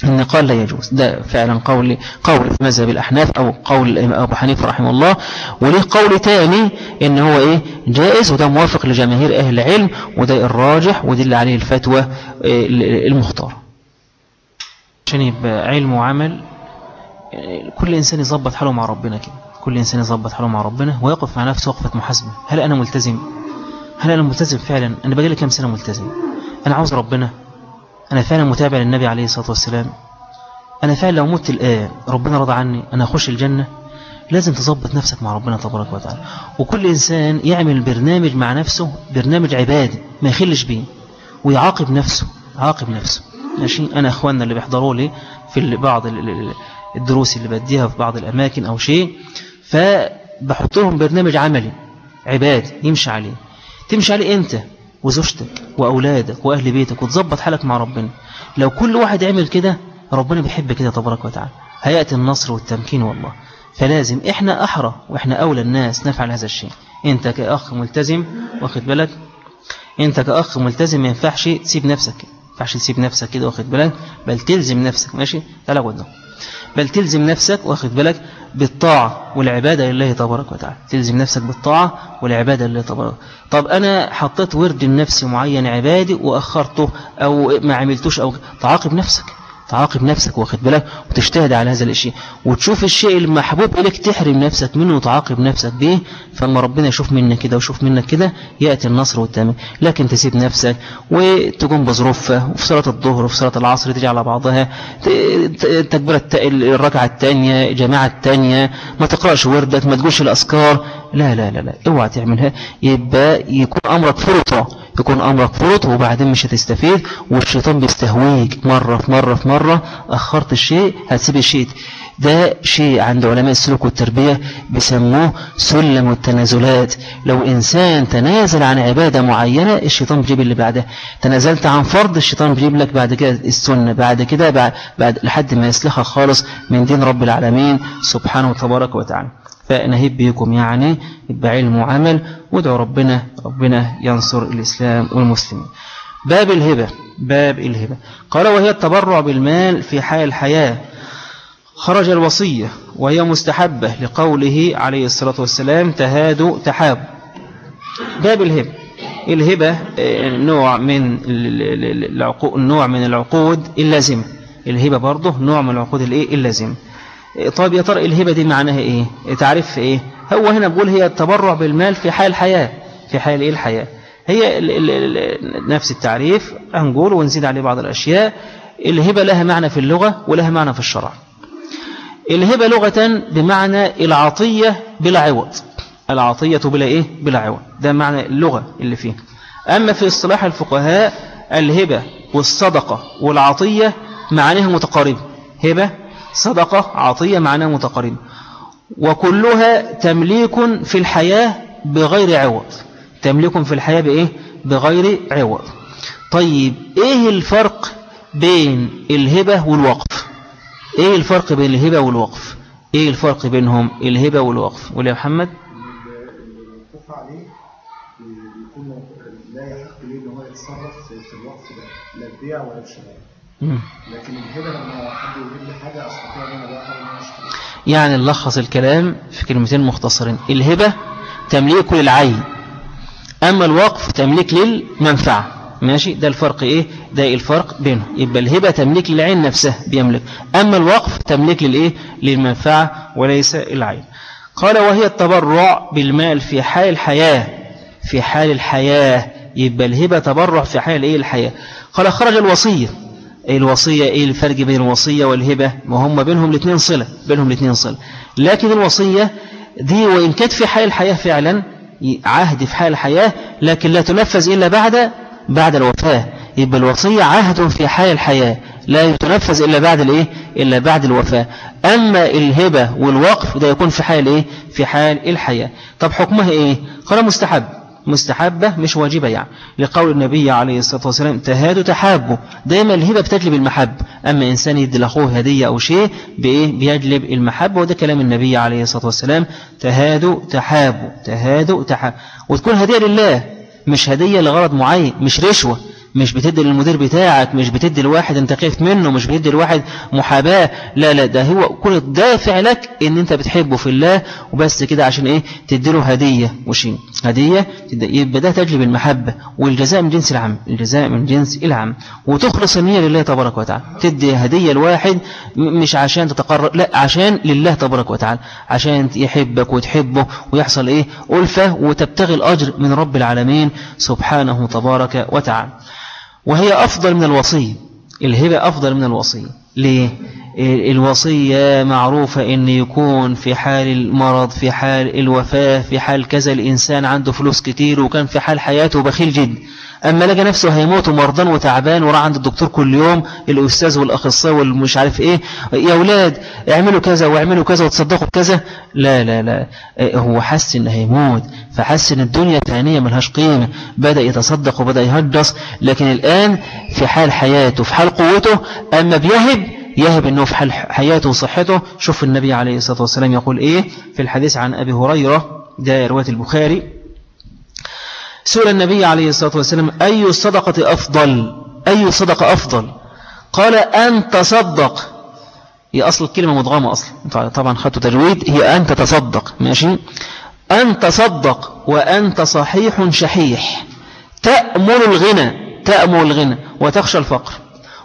إن قال لا يجوز. ده فعلا قول قول في مذهب الأحناف أو قول أبو حنيفة رحمه الله. وليه قول تاني؟ إن هو إيه؟ جائز وده موافق لجماهير أهل العلم وده الراجح ودي اللي عليه الفتوى المختار. عشان يبقى علم وعمل كل إنسان يظبط حاله مع ربنا كده. كل إنسان يظبط حاله مع ربنا ويقف مع نفسه وقفة محاسبة. هل أنا ملتزم؟ هل أنا ملتزم فعلا؟ أنا بقالي كم سنة ملتزم؟ أنا عاوز ربنا. أنا فعلا متابع للنبي عليه الصلاة والسلام. أنا فعلا لو مت الآن ربنا رضى عني أنا أخش الجنة. لازم تظبط نفسك مع ربنا تبارك وتعالى. وكل إنسان يعمل برنامج مع نفسه برنامج عبادي ما يخلش بيه ويعاقب نفسه عاقب نفسه. ماشي؟ أنا أخواننا اللي بيحضروا لي في بعض الدروس اللي بديها في بعض الأماكن أو شيء فبحط لهم برنامج عملي. عبادي يمشي عليه. تمشي عليه أنت وزوجتك وأولادك وأهل بيتك وتظبط حالك مع ربنا. لو كل واحد عمل كده ربنا بيحب كده تبارك وتعالى. هيأتي النصر والتمكين والله. فلازم إحنا أحرى وإحنا أولى الناس نفعل هذا الشيء. أنت كأخ ملتزم واخد بالك؟ أنت كأخ ملتزم ما ينفعش تسيب نفسك. ما ينفعش تسيب نفسك كده واخد بالك؟ بل تلزم نفسك. ماشي؟ تعالى قدام بل تلزم نفسك واخد بالك؟ بالطاعة والعبادة لله تبارك وتعالى. تلزم نفسك بالطاعة والعبادة لله تبارك طب أنا حطيت ورد لنفسي معين عبادي وأخرته أو ما عملتوش أو تعاقب نفسك. تعاقب نفسك واخد بالك وتجتهد على هذا الشيء وتشوف الشيء المحبوب إليك تحرم نفسك منه وتعاقب نفسك به فلما ربنا يشوف منك كده ويشوف منك كده يأتي النصر والتمام لكن تسيب نفسك وتقوم بظروفها وفي صلاة الظهر وفي صلاة العصر تيجي على بعضها. تكبر الركعة الثانية جماعة الثانية ما تقرأش وردك ما تقولش الأذكار. لا لا لا لا. اوعى تعملها يبقى يكون أمرك فرطة. يكون أمرك فرط وبعدين مش هتستفيد والشيطان بيستهويك مرة في مرة في مرة. أخرت الشيء هتسيب الشيء. ده شيء عند علماء السلوك والتربية بيسموه سلم التنازلات. لو إنسان تنازل عن عبادة معينة الشيطان بيجيب اللي بعدها. تنازلت عن فرض الشيطان بيجيب لك بعد كده السنة. بعد كده بعد, بعد لحد ما يسلخها خالص من دين رب العالمين سبحانه وتبارك وتعالى. فنهب بكم يعني يبقى علم وعمل. وادعوا ربنا ربنا ينصر الإسلام والمسلمين. باب الهبة باب الهبة. قال وهي التبرع بالمال في حال الحياة. خرج الوصية وهي مستحبة لقوله عليه الصلاة والسلام تهاد تحاب. باب الهبة. الهبة آه، نوع من العقود نوع من العقود اللازمة الهبة برضه نوع من العقود الإيه؟ اللازمة طيب يا ترى الهبة دي معناها إيه؟ تعرف إيه؟ هو هنا بقول هي التبرع بالمال في حال الحياة. في حال إيه الحياة؟ هي نفس التعريف. هنقول ونزيد عليه بعض الأشياء. الهبة لها معنى في اللغة ولها معنى في الشرع. الهبة لغة بمعنى العطية بلا عوض. العطية بلا إيه؟ بلا عوض. ده معنى اللغة اللي فيه. أما في اصطلاح الفقهاء الهبة والصدقة والعطية معانيها متقاربة. هبة صدقة عطية معناها متقاربة وكلها تمليك في الحياة بغير عوض. تمليك في الحياة بإيه؟ بغير عوض. طيب إيه الفرق بين الهبة والوقف؟ إيه الفرق بين الهبة والوقف؟ إيه الفرق بينهم الهبة والوقف؟ قول يا محمد. لا يحق ليه إن هو يتصرف في الوقف ده لا البيع ولا الشراء. لكن الهبه لما حد يجيب لي أن أنا ابيعها يعني نلخص الكلام في كلمتين مختصرين. الهبة تمليك للعين أما الوقف تمليك للمنفعة. ماشي؟ ده الفرق إيه؟ ده الفرق بينهم. يبقى الهبة تمليك للعين نفسها بيملك. أما الوقف تمليك للإيه؟ للمنفعة وليس العين. قال وهي التبرع بالمال في حال الحياة. في حال الحياة. يبقى الهبة تبرع في حال إيه؟ الحياة. قال خرج الوصية. إيه الوصية إيه الفرق بين الوصية والهبة؟ ما هم بينهم الاثنين صلة بينهم الاثنين صلة. لكن الوصية دي وإن كانت في حال الحياة فعلا عهد في حال الحياة لكن لا تنفذ إلا بعد بعد الوفاة. يبقى الوصية عهد في حال الحياة لا يتنفذ إلا بعد الإيه؟ إلا بعد الوفاة. أما الهبة والوقف ده يكون في حال إيه؟ في حال الحياة. طب حكمها إيه؟ قال مستحب. مستحبة مش واجبة يعني. لقول النبي عليه الصلاة والسلام تهادوا تحابوا دايما الهبة بتجلب المحب. أما إنسان يدي لأخوه هدية أو شيء بإيه؟ بيجلب المحبة وده كلام النبي عليه الصلاة والسلام. تهادوا تحابوا تهادوا تحابوا وتكون هدية لله مش هدية لغرض معين مش رشوة. مش بتدي للمدير بتاعك مش بتدي لواحد انت خايف منه مش بتدي لواحد محاباة لا لا ده هو كل دافع لك إن أنت بتحبه في الله وبس كده عشان إيه؟ تدي له هدية وشيء هدية يبقى ده تجلب المحبة والجزاء من جنس العام الجزاء من جنس العام وتخلص النية لله تبارك وتعالى. تدي هدية لواحد مش عشان تتقرب لا عشان لله تبارك وتعالى. عشان يحبك وتحبه ويحصل إيه؟ ألفة وتبتغي الأجر من رب العالمين سبحانه تبارك وتعالى. وهي أفضل من الوصية الهبة أفضل من الوصية ليه؟ الوصية معروفة أن يكون في حال المرض في حال الوفاة في حال كذا الإنسان عنده فلوس كتير وكان في حال حياته بخيل جدا أما لقى نفسه هيموت ومرضان وتعبان وراح عند الدكتور كل يوم الأستاذ والأخصائي والمش عارف إيه يا أولاد اعملوا كذا واعملوا كذا وتصدقوا بكذا. لا لا لا. هو حس إنه هيموت فحس إن الدنيا ثانية ملهاش قيمة. بدأ يتصدق وبدأ يهجص لكن الآن في حال حياته في حال قوته أما بيهب يهب أنه في حال حياته وصحته. شوف النبي عليه الصلاة والسلام يقول إيه في الحديث عن أبي هريرة ده رواية البخاري. سئل النبي عليه الصلاة والسلام أي الصدقة أفضل؟ أي صدقة أفضل؟ قال أن تصدق. هي أصل الكلمة مضغمة أصلا. طبعا خدتوا تجويد هي أن تتصدق. ماشي؟ أن تصدق وأنت صحيح شحيح. تأمل الغنى تأمل الغنى وتخشى الفقر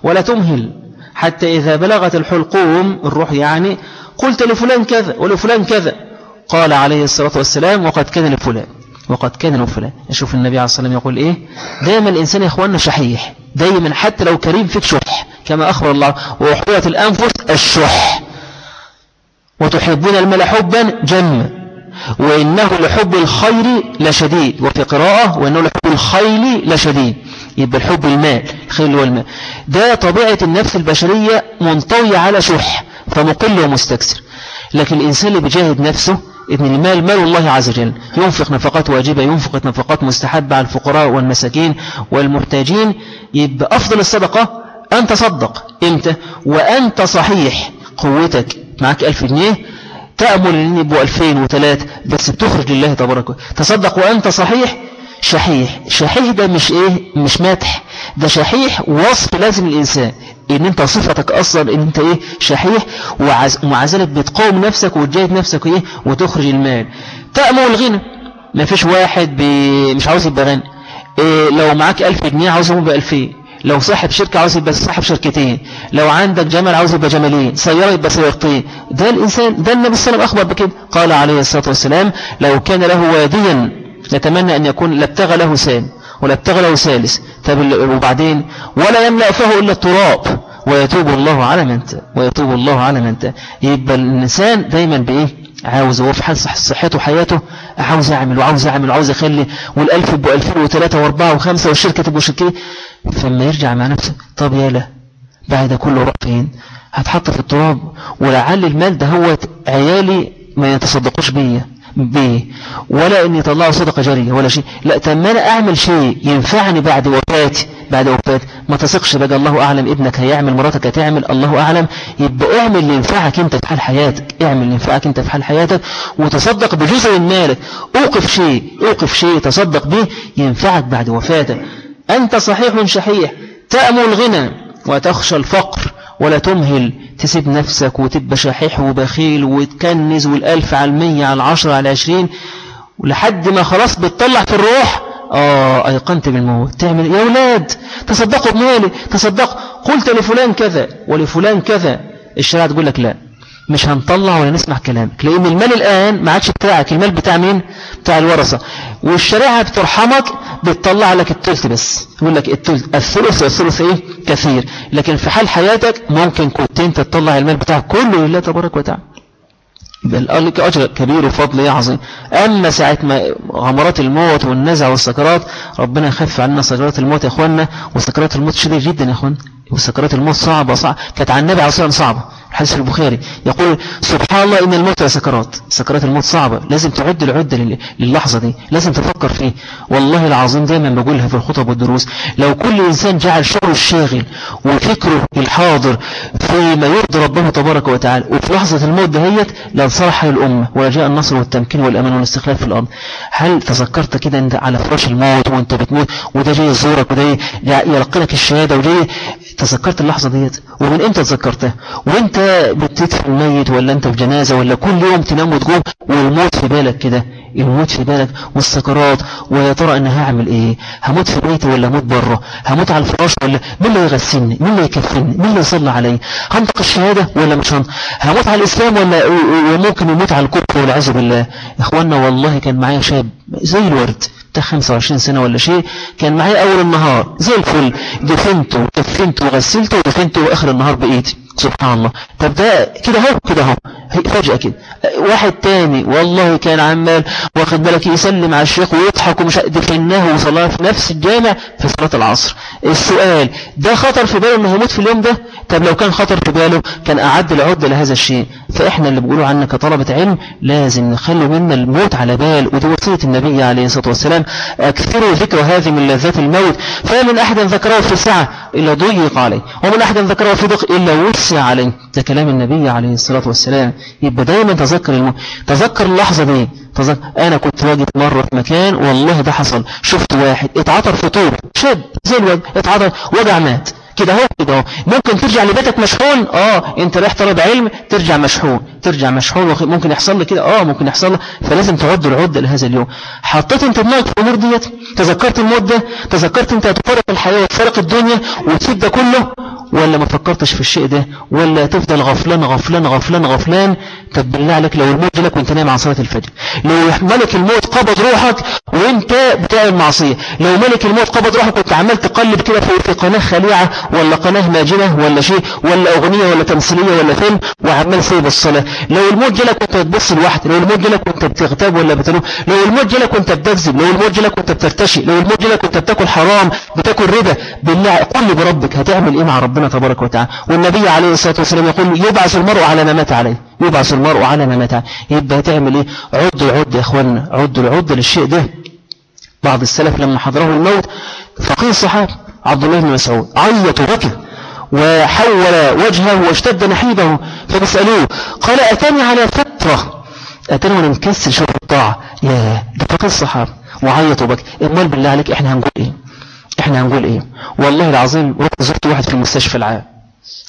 ولا تمهل. حتى إذا بلغت الحلقوم الروح يعني قلت لفلان كذا ولفلان كذا. قال عليه الصلاة والسلام وقد كان لفلان وقد كان لفلان يشوف النبي عليه الصلاة والسلام يقول إيه؟ دائما الإنسان يا إخواننا شحيح. دائما حتى لو كريم فيك شح كما أخبر الله وحوية الأنفس الشح. وتحبون المال حبا جما وإنه لحب الخير لشديد. وفي قراءة وإنه لحب الخيل لشديد. يبقى الحب المال الخيل والمال ده طبيعة النفس البشرية منطوية على شح فمقل ومستكسر لكن الإنسان اللي بيجاهد نفسه ابن المال مال الله عز وجل. ينفق نفقات واجبة ينفق نفقات مستحبة على الفقراء والمساكين والمحتاجين. يبقى أفضل الصدقة أن تصدق. إمتى؟ وأنت صحيح. قوتك معك ألف جنيه. تأمل أن يبقوا ألفين وثلاث بس بتخرج لله تبارك تصدق وأنت صحيح شحيح شحيح ده مش إيه؟ مش ماتح ده شحيح وصف لازم الإنسان إن أنت صفتك أصلا إن أنت إيه؟ شحيح ومع ذلك بتقاوم نفسك وتجاهد نفسك إيه؟ وتخرج المال. تأمل الغنى ما فيش واحد بي مش عاوز يبقى غني. إيه لو معاك ألف جنيه عاوز يبقى ألفين. لو صاحب شركة عاوز يبقى صاحب شركتين. لو عندك جمل عاوز يبقى جملين. سيارة يبقى سيارتين. ده الإنسان ده النبي صلى الله عليه وسلم أخبر بكده. قال عليه الصلاة والسلام لو كان له واديا نتمنى أن يكون لابتغى له سام ولابتغى له سالس طب وبعدين؟ ولا يملأ فه إلا التراب. ويتوب الله على من ويتوب الله على من يبقى الإنسان دايما بإيه؟ عاوز هو في حال صحته وحياته عاوز يعمل وعاوز يعمل وعاوز يخلي. والألف يبقوا ألفين وثلاثة وأربعة وخمسة والشركة تبقوا شركة فلما يرجع مع نفسه. طب يا له بعد كله راح فين هتحط في التراب. ولعل المال ده هو عيالي ما يتصدقوش بيا. بيه ولا ان يطلعوا صدقة جارية ولا شيء. لا طب ما أنا أعمل شيء ينفعني بعد وفاتي بعد وفاتي؟ ما تثقش بقى الله أعلم ابنك هيعمل مراتك هتعمل الله أعلم. يبقى اعمل اللي ينفعك أنت في حال حياتك. اعمل اللي ينفعك أنت في حال حياتك وتصدق بجزء من مالك. أوقف شيء أوقف شيء تصدق به ينفعك بعد وفاتك. أنت صحيح شحيح. تأمل الغنى وتخشى الفقر. ولا تمهل تسيب نفسك وتبقى شحيح وبخيل وتكنز والألف على المية على العشرة على العشرين ولحد ما خلاص بتطلع في الروح. آه أيقنت بالموت. تعمل يا أولاد؟ تصدقوا بمالي. تصدق. قلت لفلان كذا ولفلان كذا. الشريعة تقول لك لا. مش هنطلع ولا نسمع كلامك لأن المال الآن ما عادش بتاعك. المال بتاع مين؟ بتاع الورثة. والشريعة بترحمك بتطلع لك الثلث بس. يقول لك الثلث الثلث والثلث إيه؟ كثير. لكن في حال حياتك ممكن كنت انت تطلع المال بتاعك كله لله تبارك وتعالى. يبقى لك أجر كبير وفضل عظيم. أما ساعة ما غمرات الموت والنزع والسكرات ربنا يخف عنا سكرات الموت يا أخوانا وسكرات الموت شديد جدا يا أخوانا وسكرات الموت صعبة صعبة. كانت عن النبي عليه الصلاة صعبة. الحديث البخاري يقول سبحان الله إن الموت سكرات. سكرات الموت صعبة لازم تعد العدة للحظة دي لازم تفكر فيه. والله العظيم دايما بقولها في الخطب والدروس لو كل إنسان جعل شعره الشاغل وفكره الحاضر فيما يرضي ربه تبارك وتعالى وفي لحظة الموت دهيت لانصلح الأمة وجاء النصر والتمكين والأمان والاستخلاف في الأرض. هل تذكرت كده أنت على فراش الموت وأنت بتموت وده جاي يزورك وده يلقنك الشهادة وجاي تذكرت اللحظة ديت ومن إمتى تذكرتها بتدفن الميت ولا أنت في جنازة ولا كل يوم تنام وتقوم والموت في بالك كده الموت في بالك والسكرات ويا ترى أنا هعمل إيه؟ هموت في بيتي ولا هموت بره؟ هموت على الفراش ولا مين اللي يغسلني؟ مين اللي يكفني؟ مين اللي يصلي علي؟ هنطق الشهادة ولا مش هنطق؟ هموت على الإسلام ولا وممكن يموت على الكفر والعياذ بالله؟ اخوانا والله كان معايا شاب زي الورد بتاع 25 سنة ولا شيء كان معايا أول النهار زي الفل. دفنته وكفنته وغسلته ودفنته وآخر النهار بإيدي. سبحان الله طب ده كده اهو كده اهو فجأة كده واحد تاني والله كان عمال واخد بالك يسلم على الشيخ ويضحك ومش دفناه وصلاه في نفس الجامع في صلاة العصر. السؤال ده خطر في باله إنه يموت في اليوم ده؟ طب لو كان خطر في باله كان أعد العدة لهذا الشيء. فإحنا اللي بيقولوا عنك كطلبة علم لازم نخلي منا الموت على بال. ودي وصية النبي عليه الصلاة والسلام. أكثروا ذكر هذه من لذات الموت. فمن أحد ذكره في ساعة إلا ضيق عليه. ومن أحد ذكره في ضيق إلا وسع عليه. ده كلام النبي عليه الصلاة والسلام. يبقى دايما تذكر الموت تذكر اللحظة دي. تذكر أنا كنت واجد مرة في مكان والله ده حصل. شفت واحد اتعطر في طول شاب زي الواد اتعطر وجع مات. كده اهو كده اهو. ممكن ترجع لبيتك مشحون؟ آه. انت رايح طلب علم ترجع مشحون. ترجع مشحون ممكن يحصل لك كده. آه ممكن يحصل لك. فلازم تعد العد لهذا اليوم. حطيت انت دماغك في الأمور ديت؟ تذكرت الموت ده تذكرت انت هتفارق الحياة وتفارق الدنيا وتسيب ده كله؟ ولا ما فكرتش في الشيء ده؟ ولا تفضل غفلان غفلان غفلان غفلان طب بالله عليك لو الموت جالك وانت نايم عن صلاة الفجر لو ملك الموت قبض روحك وانت بتعمل معصية لو ملك الموت قبض روحك وانت عمال تقلب كده في قناة خليعة ولا قناة ماجنة ولا شيء ولا أغنية ولا تمثيلية ولا فيلم وعمال سايب الصلاة لو الموت جالك وانت بتبص لوحدك لو الموت جالك وانت بتغتاب ولا بتنوم لو الموت جالك وانت بتكذب لو الموت جالك وانت بترتشي لو الموت جالك وانت بتاكل حرام بتاكل ربا بالله قل بربك هتعمل إيه مع ربنا تبارك وتعالى؟ والنبي عليه الصلاة والسلام يقول يبعث المرء على ما مات عليه. يبعث المرء على ما عليه يبقى هتعمل إيه؟ عدوا العد يا اخوانا عدوا العد للشيء ده. بعض السلف لما حضره الموت فقيل الصحابه عبد الله بن مسعود عيط وبكى وحول وجهه واشتد نحيبه. فبسألوه قال أتاني على فترة؟ أتاني وأنا مكسل شر الطاعة. يا ده فقه الصحابة وعيط وبكى امال بالله عليك إحنا هنقول إيه؟ إحنا هنقول إيه؟ والله العظيم رحت زرت واحد في المستشفى العام.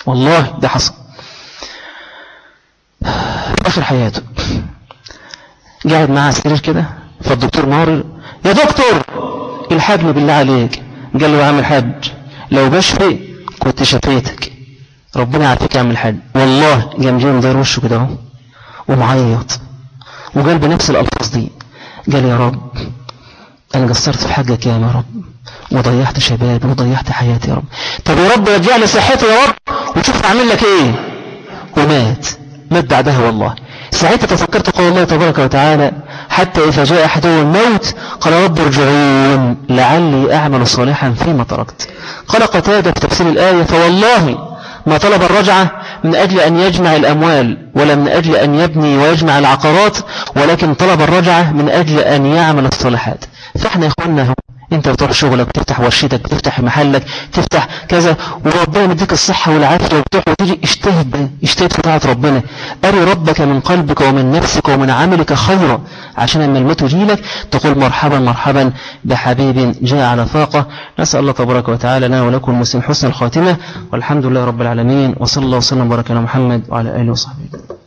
والله ده حصل. آخر حياته. قاعد معاه سرير كده فالدكتور مارر يا دكتور الحجم بالله عليك. قال له يا عم الحاج لو بشفي كنت شفيتك. ربنا يعافيك يا عم الحاج. والله قام جاي مدير وشه كده أهو ومعيط وقال بنفس الألفاظ دي. قال يا رب أنا قصرت في حقك يا رب وضيعت شبابي وضيعت حياتي يا رب. طب يا رب رجع لي صحتي يا رب وشوف أعمل لك إيه. ومات. مات بعدها والله. ساعتها تفكرت قول الله تبارك وتعالى حتى إذا جاء أحدهم الموت قال رب ارجعون لعلي أعمل صالحا فيما تركت. قال قتادة في تفسير الآية فوالله ما طلب الرجعة من أجل أن يجمع الأموال ولا من أجل أن يبني ويجمع العقارات ولكن طلب الرجعة من أجل أن يعمل الصالحات. فإحنا إخواننا انت بتروح شغلك بتفتح ورشتك بتفتح محلك تفتح كذا وربنا يديك الصحة والعافية وبتروح وتيجي اجتهد اجتهد في طاعة ربنا. أري ربك من قلبك ومن نفسك ومن عملك خيرا. عشان لما الموت يجيلك تقول مرحبا مرحبا بحبيب جاء على فاقة نسأل الله تبارك وتعالى لنا ولكم المسلم حسن الخاتمة. والحمد لله رب العالمين. وصلى الله وسلم وبارك على محمد وعلى آله وصحبه.